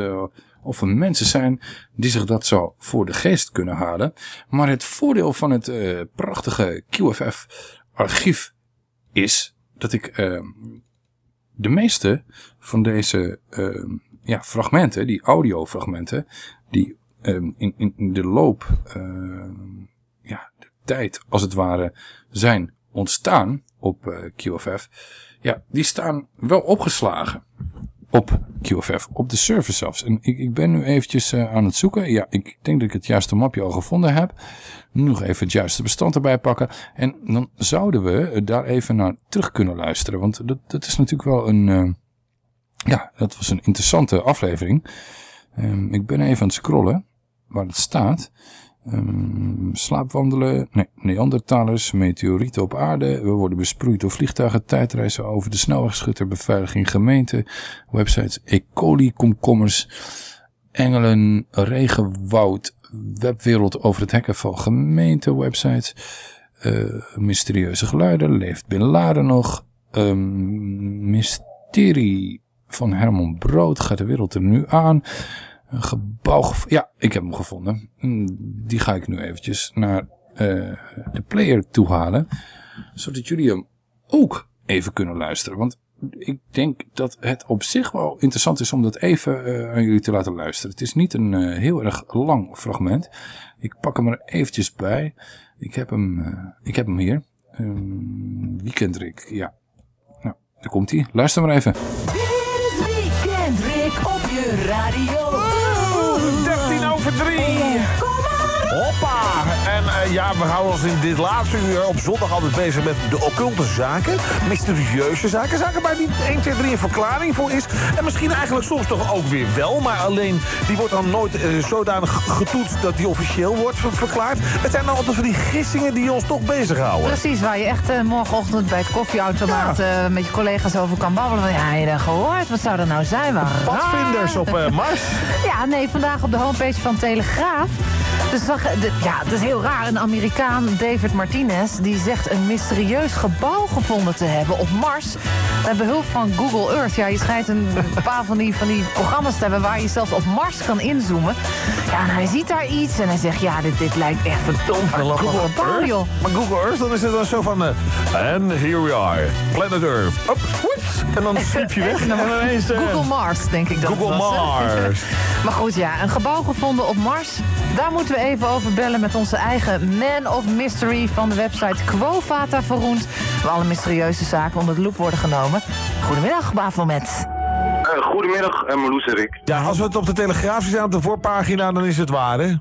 S1: of er mensen zijn die zich dat zo voor de geest kunnen halen. Maar het voordeel van het prachtige QFF archief is dat ik uh, de meeste van deze uh, ja, fragmenten, die audiofragmenten, die in, in, in de loop, ja, de tijd als het ware zijn ontstaan op QFF, ja, die staan wel opgeslagen op QFF, op de server zelfs. En ik, ik ben nu eventjes uh, aan het zoeken. Ja, ik denk dat ik het juiste mapje al gevonden heb. Nog even het juiste bestand erbij pakken. En dan zouden we daar even naar terug kunnen luisteren. Want dat, dat is natuurlijk wel een... Uh, ja, dat was een interessante aflevering. Um, ik ben even aan het scrollen waar het staat. Um, slaapwandelen, nee, Neandertalers, meteorieten op aarde. We worden besproeid door vliegtuigen, tijdreizen over de snelwegschutter, beveiliging, gemeente, websites, E. coli, komkommers, engelen, regenwoud, webwereld over het hacken van gemeente, websites, uh, mysterieuze geluiden, leeft Bin Laden nog, um, mysterie van Herman Brood, gaat de wereld er nu aan, een gebouw. Ja, ik heb hem gevonden. Die ga ik nu eventjes naar uh, de player toe halen. Zodat jullie hem ook even kunnen luisteren. Want ik denk dat het op zich wel interessant is om dat even uh, aan jullie te laten luisteren. Het is niet een uh, heel erg lang fragment. Ik pak hem er eventjes bij. Ik heb hem, ik heb hem hier. Um, Weekendrik, ja. Nou, daar komt hij. Luister maar even.
S13: Dit is Weekendrik op je radio.
S3: 13 over 3. Hoppa. En
S14: eh, ja, we houden ons in dit laatste uur op zondag altijd bezig met de occulte zaken. Mysterieuze zaken. Zaken waar niet 1, 2, 3 een verklaring voor is. En misschien eigenlijk soms toch ook weer wel. Maar alleen, die wordt dan nooit eh, zodanig getoetst dat die officieel wordt ver- verklaard. Het zijn dan altijd van die gissingen die ons toch bezighouden.
S15: Precies, waar je echt eh, morgenochtend bij het koffieautomaat eh, met je collega's over kan babbelen. Van, Ja, heb je dat gehoord? Wat zou dat nou zijn? Waar
S14: Padvinders op eh, Mars.
S15: Ja, nee, vandaag op de homepage van Telegraaf. Dus zag, de, ja, dat is heel raar. Een Amerikaan, David Martinez, die zegt een mysterieus gebouw gevonden te hebben op Mars. Met behulp van Google Earth. Ja, je schijnt een paar van die, van die programma's te hebben waar je zelfs op Mars kan inzoomen. Ja, en hij ziet daar iets en hij zegt, ja, dit, dit lijkt echt verdomd op een
S14: Google
S15: gebouw,
S14: Earth?
S15: joh.
S14: Maar Google Earth, dan is het dan zo van... eh and here we are, planet Earth. En dan swiep je weg en dan ineens... eh,
S15: Google Mars, denk ik dat
S14: Google
S15: was?
S14: Mars.
S15: maar goed, ja, een gebouw gevonden op Mars. Daar moeten we even over bellen met onze eigen Man of Mystery van de website Quovata Verroend. Waar alle mysterieuze zaken onder de loep worden genomen. Goedemiddag, Bafelmet.
S16: Eh, goedemiddag, uh, Marloes en Rick.
S14: Ja, als we het op de Telegraaf zien op de voorpagina, dan is het waar, hè?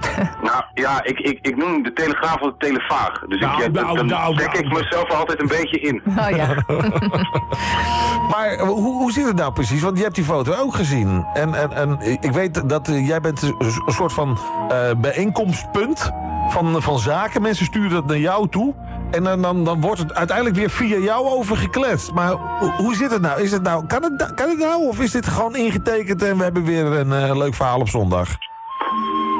S16: Nou ja, ik, ik, ik noem de Telegraaf altijd televaag. Dus
S14: Nou,
S16: ik,
S14: nou,
S16: dan
S14: nou,
S16: trek
S14: nou.
S16: ik mezelf er altijd een beetje in.
S15: Oh ja.
S14: Maar hoe, hoe zit het nou precies? Want je hebt die foto ook gezien. En, en, en ik weet dat eh, jij bent een soort van eh, bijeenkomstpunt van, van zaken. Mensen sturen dat naar jou toe. En dan, dan, dan wordt het uiteindelijk weer via jou overgekletst. Maar hoe, hoe zit het nou? Is het nou kan, het, kan het nou? Of is dit gewoon ingetekend en we hebben weer een eh, leuk verhaal op zondag?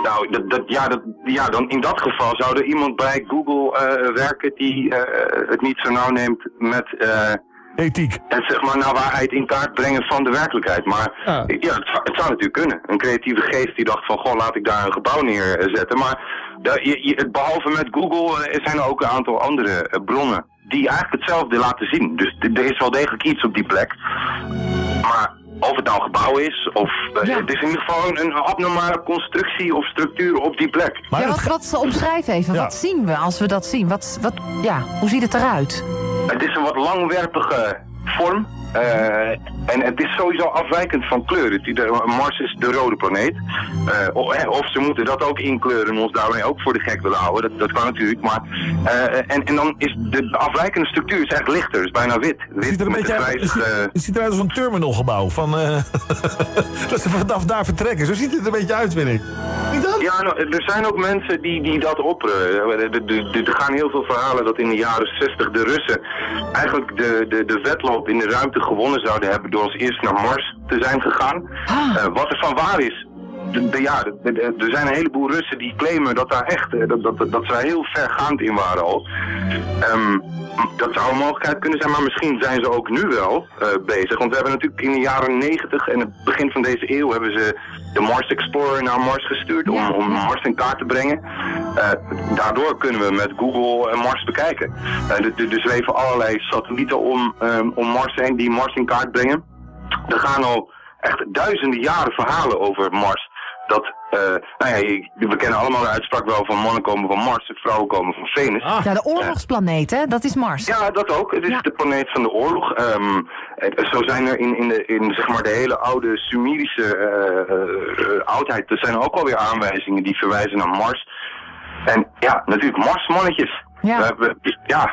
S16: Nou, dat, dat, ja, dat, ja, dan in dat geval zou er iemand bij Google eh, werken die eh, het niet zo nauw neemt met... eh,
S14: Ethiek.
S16: En zeg maar naar waarheid in kaart brengen van de werkelijkheid. Maar ja, het, zou, het zou natuurlijk kunnen. Een creatieve geest die dacht van, goh, laat ik daar een gebouw neerzetten. Maar je, je, behalve met Google zijn er ook een aantal andere bronnen die eigenlijk hetzelfde laten zien. Dus er is wel degelijk iets op die plek. Maar of het nou een gebouw is, of eh, het is in ieder geval een, een abnormale constructie of structuur op die plek.
S15: ja, wat, wat omschrijf even, wat zien we als we dat zien? Wat, wat, ja, hoe ziet het eruit?
S16: Het is een wat langwerpige vorm. Eh, en het is sowieso afwijkend van kleur. Het, de, Mars is de rode planeet. Eh, of, ze moeten dat ook inkleuren en ons daarmee ook voor de gek willen houden. Dat, dat kan natuurlijk. Maar, eh, en, en dan is de afwijkende structuur is echt lichter. Het is bijna wit. Wit
S14: ziet er een
S16: met
S14: beetje uit, het, ziet, het ziet eruit als een terminalgebouw. Van, dat ze vanaf daar vertrekken. Zo ziet het er een beetje uit, vind ik.
S16: Ja, nou, er zijn ook mensen die, die dat opperen. Er, er- er- er gaan heel veel verhalen dat in de jaren 60 de Russen eigenlijk de, de, de wedloop in de ruimte gewonnen zouden hebben door als eerst naar Mars te zijn gegaan. Eh, wat er van waar is. Ja, er zijn een heleboel Russen die claimen dat daar echt, eh, dat, dat, dat ze daar heel vergaand in waren al. Ehm, dat zou een mogelijkheid kunnen zijn, maar misschien zijn ze ook nu wel eh, bezig. Want we hebben natuurlijk in de jaren 90 en het begin van deze eeuw hebben ze de Mars Explorer naar Mars gestuurd om, om Mars in kaart te brengen. Eh, daardoor kunnen we met Google Mars bekijken. Er- er- er zweven allerlei satellieten om, ehm, om Mars heen die Mars in kaart brengen. Er gaan al echt duizenden jaren verhalen over Mars. Dat, eh, nou ja, we kennen allemaal de uitspraak wel van mannen komen van Mars, vrouwen komen van Venus.
S15: Ja, de oorlogsplaneet, hè? Dat is Mars.
S16: Ja, dat ook. Het is de planeet van de oorlog. Ehm, eh, zo zijn er in, in, de, in zeg maar de hele oude Sumerische eh, eh, eh, oudheid, er zijn ook alweer aanwijzingen die verwijzen naar Mars. En ja, natuurlijk Marsmannetjes.
S15: Ja.
S16: We- we- ja,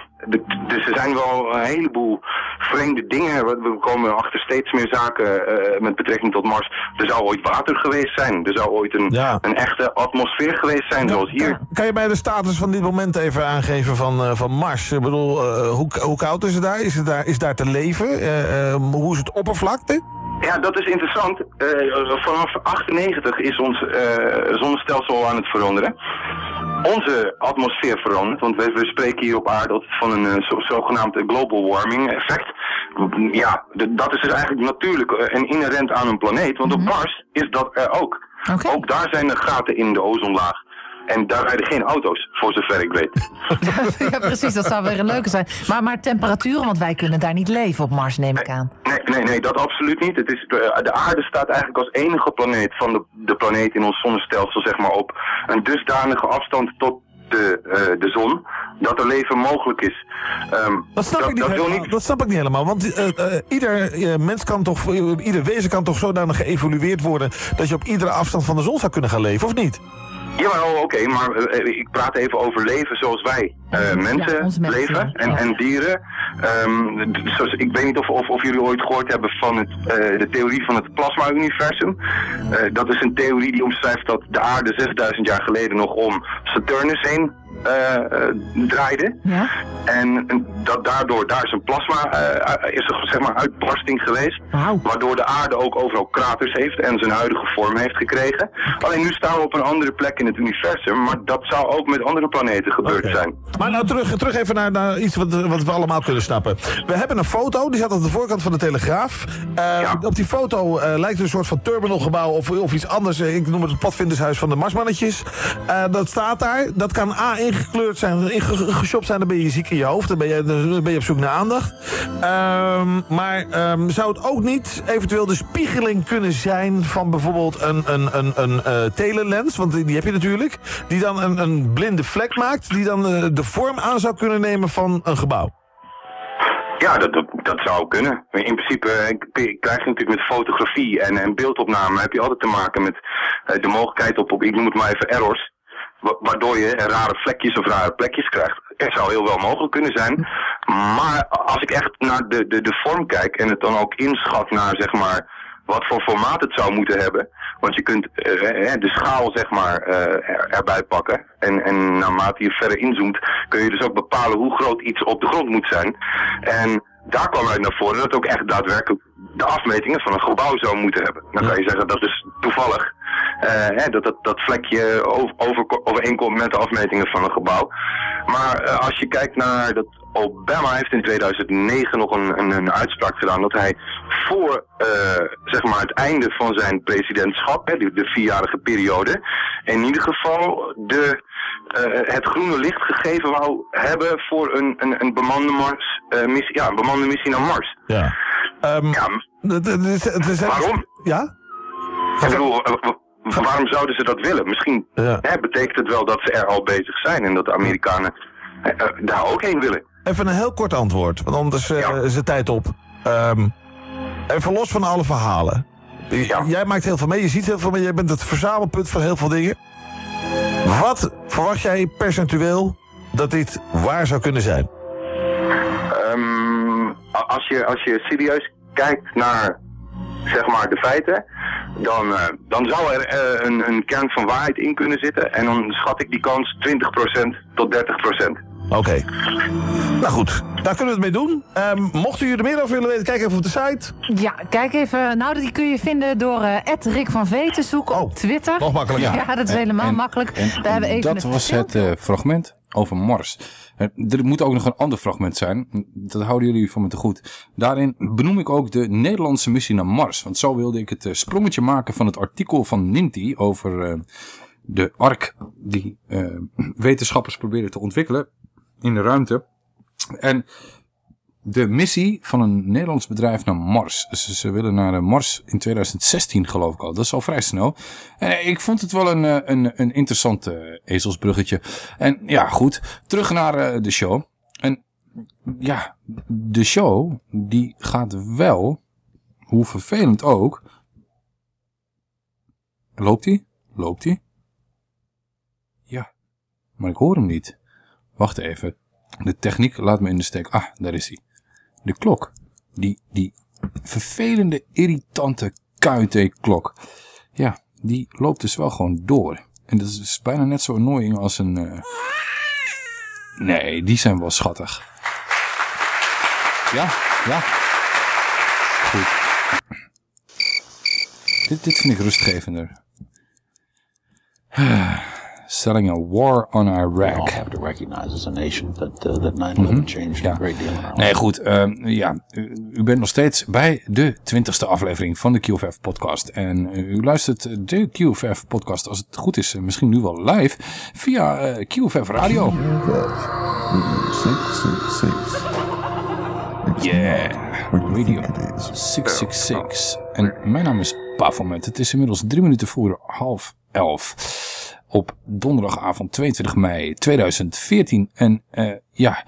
S16: dus er zijn wel een heleboel vreemde dingen. We, we komen achter steeds meer zaken eh, met betrekking tot Mars. Er zou ooit water geweest zijn. Er zou ooit een, een echte atmosfeer geweest zijn, zoals hier.
S14: Kan je mij de status van dit moment even aangeven van, eh, van Mars? Ik bedoel, eh, hoe, hoe koud is het daar? Is, het daar, is daar te leven? Eh, eh, hoe is het oppervlakte?
S16: Ja, dat is interessant. Eh, vanaf 98 is ons eh, zonnestelsel al aan het veranderen. Onze atmosfeer verandert, want we, we spreken hier op aarde van een eh, zo, zogenaamd global warming effect. Ja, dat is dus eigenlijk natuurlijk eh, en inherent aan een planeet, want op Mars is dat er ook. Ook daar zijn er gaten in de ozonlaag. En daar rijden geen auto's, voor zover ik weet.
S15: ja, precies, dat zou weer een leuke zijn. Maar, maar temperaturen, want wij kunnen daar niet leven op Mars, neem ik aan.
S16: Nee, nee, nee, dat absoluut niet. Het is, de, de aarde staat eigenlijk als enige planeet van de, de planeet in ons zonnestelsel, zeg maar, op een dusdanige afstand tot de, eh, de zon, dat er leven mogelijk is. Ehm,
S14: Dat snap, ik, niet
S16: wil
S14: helemaal, dat snap ik niet helemaal. Want eh, eh, ieder eh, mens kan toch, ieder wezen kan toch zodanig geëvolueerd worden dat je op iedere afstand van de zon zou kunnen gaan leven, of niet?
S16: Jawel, oké, maar eh, ik praat even over leven zoals wij eh, mensen leven en,
S15: ja.
S16: en dieren. Ehm, zoals, ik weet niet of, of, of jullie ooit gehoord hebben van het, eh, de theorie van het plasma-universum. Eh, dat is een theorie die omschrijft dat de aarde 6000 jaar geleden nog om Saturnus heen eh, eh, draaide.
S15: Ja?
S16: En dat daardoor, daar is een plasma, eh, is er zeg maar uitbarsting geweest. Waardoor de aarde ook overal kraters heeft en zijn huidige vorm heeft gekregen. Alleen nu staan we op een andere plek in het universum, maar dat zou ook met andere planeten gebeurd zijn.
S14: Maar nou terug, terug even naar, naar iets wat, wat we allemaal kunnen snappen. We hebben een foto, die staat op de voorkant van de Telegraaf. Eh, Op die foto eh, lijkt een soort van terminalgebouw of, of iets anders. Eh, Ik noem het het padvindershuis van de Marsmannetjes. Eh, dat staat daar. Dat kan A, ingekleurd zijn, ingeshopt zijn. Dan ben je ziek in je hoofd. Dan ben je, dan ben je op zoek naar aandacht. Ehm, maar ehm, zou het ook niet eventueel de spiegeling kunnen zijn van bijvoorbeeld een, een, een, een eh, telelens? Want die heb je natuurlijk. Die dan een, een blinde vlek maakt. Die dan eh, de vorm aan zou kunnen nemen van een gebouw.
S16: Ja, dat, dat, zou kunnen. In principe eh, k- krijg je natuurlijk met fotografie en, en beeldopname heb je altijd te maken met de mogelijkheid op, op, ik noem het maar even errors, waardoor je rare vlekjes of rare plekjes krijgt. Het zou heel wel mogelijk kunnen zijn, maar als ik echt naar de, de, de vorm kijk en het dan ook inschat naar zeg maar wat voor formaat het zou moeten hebben. Want je kunt eh, de schaal zeg maar eh, er- erbij pakken. En, en naarmate je verder inzoomt kun je dus ook bepalen hoe groot iets op de grond moet zijn. En daar kwam uit naar voren dat ook echt daadwerkelijk de afmetingen van een gebouw zou moeten hebben. Dan kan je zeggen dat is toevallig eh, hè, dat, dat dat vlekje over, over, overeenkomt met de afmetingen van een gebouw. Maar eh, als je kijkt naar dat Obama heeft in 2009 nog een, een, een uitspraak gedaan dat hij voor eh, zeg maar het einde van zijn presidentschap, hè, de, de vierjarige periode, in ieder geval de, het groene licht gegeven wou hebben voor een, een, een bemande Mars, missie, ja, een bemande missie naar Mars.
S14: Ja.
S16: Waarom?
S14: Ja?
S16: Ik bedoel, eh, wa- wa- waarom zouden ze dat willen? Misschien hè, betekent het wel dat ze er al bezig zijn en dat de Amerikanen eh, eh, daar ook heen willen.
S14: Even een heel kort antwoord, want anders is de tijd op. Ehm, even los van alle verhalen. Jij maakt heel veel mee, je ziet heel veel mee, jij bent het verzamelpunt van heel veel dingen. Wat verwacht jij percentueel dat dit waar zou kunnen zijn?
S16: Als, je, als je serieus kijkt naar zeg maar de feiten, dan, eh, dan zou er eh, een, een kern van waarheid in kunnen zitten. En dan schat ik die kans 20% tot 30%.
S14: Oké. Nou goed, daar kunnen we het mee doen. Ehm, mochten jullie er meer over willen weten, kijk even op de site.
S15: Ja, kijk even. Nou, die kun je vinden door eh Rick van V te zoeken op Twitter.
S14: Oh, nog makkelijker.
S15: Ja, dat is
S1: En-
S15: helemaal
S1: en-
S15: makkelijk.
S1: en
S15: Daar hebben even
S1: dat was
S15: filmpje.
S1: het eh, fragment over Mars. Eh, Er moet ook nog een ander fragment zijn. Dat houden jullie van me te goed. Daarin benoem ik ook de Nederlandse missie naar Mars. Want zo wilde ik het sprongetje maken van het artikel van Ninti over eh, de ARK die eh, wetenschappers proberen te ontwikkelen in de ruimte. En de missie van een Nederlands bedrijf naar Mars. Ze, ze willen naar eh, Mars in 2016 geloof ik al. Dat is al vrij snel. En eh, ik vond het wel een, eh, een, een interessant ezelsbruggetje. En ja, goed. Terug naar de show. En ja, de show die gaat wel, hoe vervelend ook. Loopt hij? Loopt hij? Ja, maar ik hoor hem niet. Wacht even. De techniek laat me in de steek. Ah, daar is hij. De klok. Die, die vervelende, irritante KUT-klok. Ja, die loopt dus wel gewoon door. En dat is bijna net zo annoying als een... eh, Nee, die zijn wel schattig. Ja, ja. Goed. Dit, dit vind ik rustgevender. Selling a war on Iraq.
S17: have to recognize as a nation that uh, that 9/11
S1: Mhm.
S17: changed
S1: Ja.
S17: a great deal in our
S1: Nee, goed. ehm, ja, u, u bent nog steeds bij de twintigste aflevering van de QFF podcast. En eh, u luistert de QFF podcast, als het goed is, eh, misschien nu wel live, via eh, QFF Radio. Yeah, Radio 666. En mijn naam is Pavelmet. Het is inmiddels drie minuten voor half elf. Op donderdagavond 22 mei 2014. En eh, ja,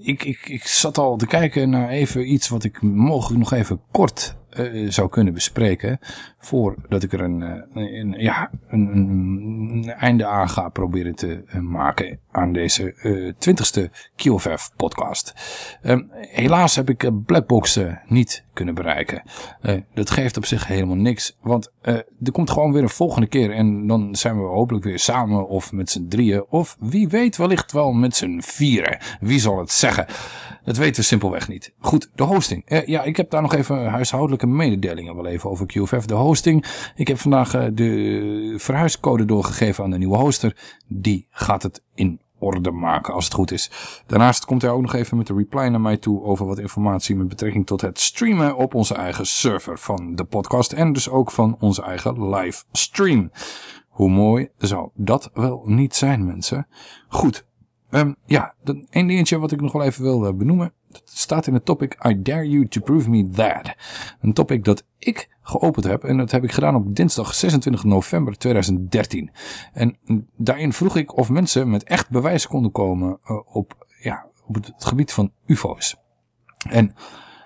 S1: ik, ik, ik zat al te kijken naar even iets wat ik mogelijk nog even kort eh, zou kunnen bespreken. Voordat ik er een, eh, een, ja, een, een einde aan ga proberen te maken aan deze twintigste QFF podcast. Ehm, helaas heb ik Blackbox niet kunnen bereiken. Eh, dat geeft op zich helemaal niks. Want eh, er komt gewoon weer een volgende keer. En dan zijn we hopelijk weer samen of met z'n drieën. Of wie weet wellicht wel met z'n vieren. Wie zal het zeggen? Dat weten we simpelweg niet. Goed, de hosting. Eh, ja, ik heb daar nog even huishoudelijke mededelingen wel even over QFF. De hosting. Ik heb vandaag de verhuiscode doorgegeven aan de nieuwe hoster. Die gaat het in orde maken als het goed is. Daarnaast komt hij ook nog even met de reply naar mij toe over wat informatie met betrekking tot het streamen op onze eigen server van de podcast en dus ook van onze eigen livestream. Hoe mooi zou dat wel niet zijn mensen? Goed, Ehm, ja, één dingetje wat ik nog wel even wil benoemen. Staat in het topic I dare you to prove me that. Een topic dat ik geopend heb. En dat heb ik gedaan op dinsdag 26 november 2013. En daarin vroeg ik of mensen met echt bewijs konden komen eh, op, ja, op het gebied van ufo's. En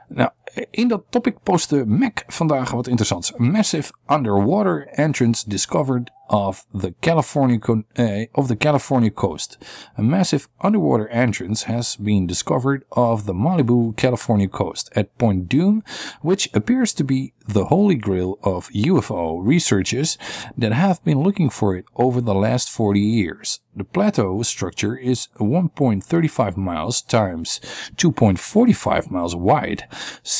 S1: nou, in dat topic postte Mac vandaag wat interessants. Massive underwater entrance discovered of the California eh, of the California coast. A massive underwater entrance has been discovered of the Malibu, California coast at Point Doom, which appears to be the holy grail of UFO researchers that have been looking for it over the last 40 years. The plateau structure is 1.35 miles times 2.45 miles wide,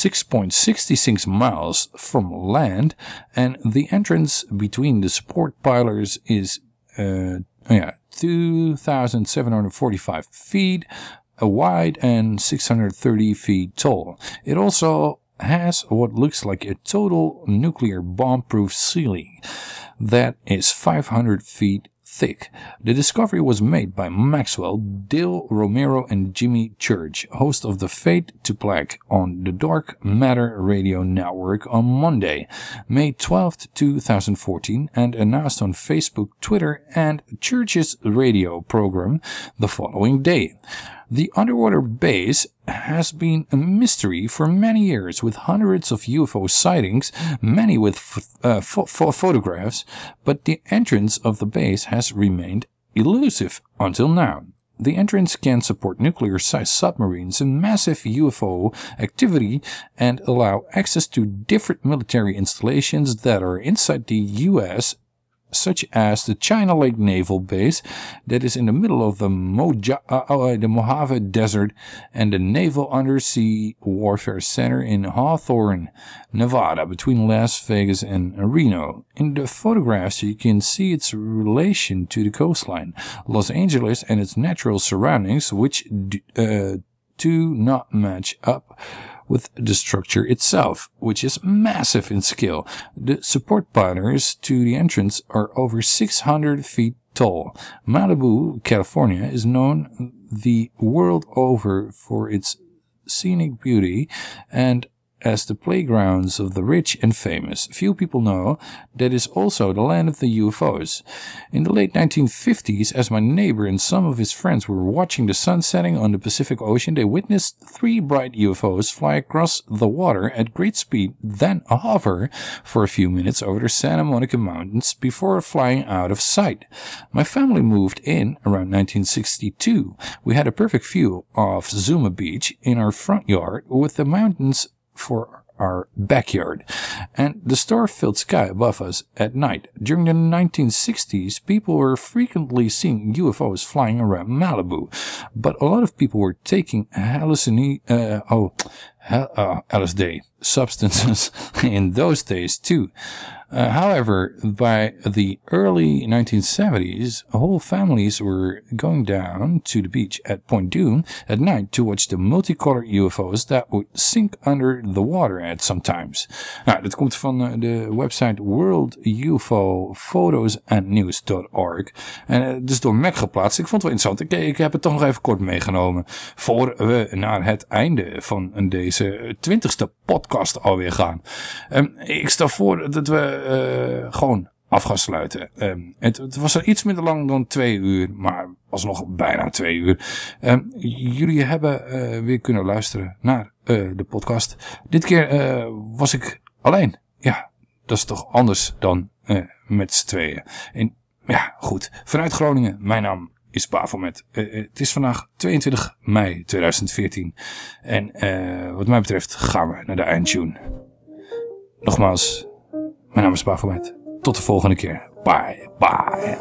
S1: 6.66 miles from land, and the entrance between the support pillars is uh, yeah, 2,745 feet uh, wide and 630 feet tall. It also has what looks like a total nuclear bomb-proof ceiling that is 500 feet thick. The discovery was made by Maxwell, Dale Romero, and Jimmy Church, host of the Fate to Black on the Dark Matter Radio Network on Monday, May 12th, 2014, and announced on Facebook, Twitter, and Church's radio program the following day. The underwater base has been a mystery for many years, with hundreds of UFO sightings, many with uh, pho- pho- photographs, but the entrance of the base has remained elusive until now. The entrance can support nuclear sized submarines and massive UFO activity and allow access to different military installations that are inside the US such as the China Lake Naval Base that is in the middle of the, Moja- uh, uh, the Mojave Desert and the Naval Undersea Warfare Center in Hawthorne, Nevada, between Las Vegas and Reno. In the photographs, you can see its relation to the coastline, Los Angeles and its natural surroundings, which uh, do not match up with the structure itself, which is massive in scale. The support pillars to the entrance are over 600 feet tall. Malibu, California is known the world over for its scenic beauty and as the playgrounds of the rich and famous. Few people know that is also the land of the UFOs. In the late 1950s, as my neighbor and some of his friends were watching the sun setting on the Pacific Ocean, they witnessed three bright UFOs fly across the water at great speed, then hover for a few minutes over the Santa Monica Mountains before flying out of sight. My family moved in around 1962. We had a perfect view of Zuma Beach in our front yard with the mountains for our backyard and the star-filled sky above us at night. During the 1960s, people were frequently seeing UFOs flying around Malibu, but a lot of people were taking hallucin- uh, oh, uh, LSD substances in those days too. Uh, however, by the early 1970s, whole families were going down to the beach at Point Doom at night to watch the multicolored UFO's that would sink under the water at sometimes. Nou, dat komt van uh, de website World UFO Photos and News.org. En het is door Mac geplaatst. Ik vond het wel interessant. Ik, ik heb het toch nog even kort meegenomen. Voor we naar het einde van deze twintigste podcast alweer gaan. Um, ik stel voor dat we uh, gewoon af gaan sluiten. Um, het, was er iets minder lang dan twee uur, maar was nog bijna twee uur. Um, jullie hebben uh, weer kunnen luisteren naar uh, de podcast. Dit keer was ik alleen. Ja, dat is toch anders dan eh, met z'n tweeën. En ja, goed. Vanuit Groningen, mijn naam is Bafelmet. Eh, eh, het is vandaag 22 mei 2014. En eh, wat mij betreft gaan we naar de eindtune. Nogmaals, mijn naam is Bafelmet. Tot de volgende keer. Bye, bye.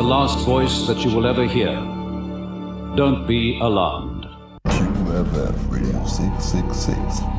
S5: The last voice that you will ever hear. Don't be alarmed.
S6: QFF Radio 666. It's all about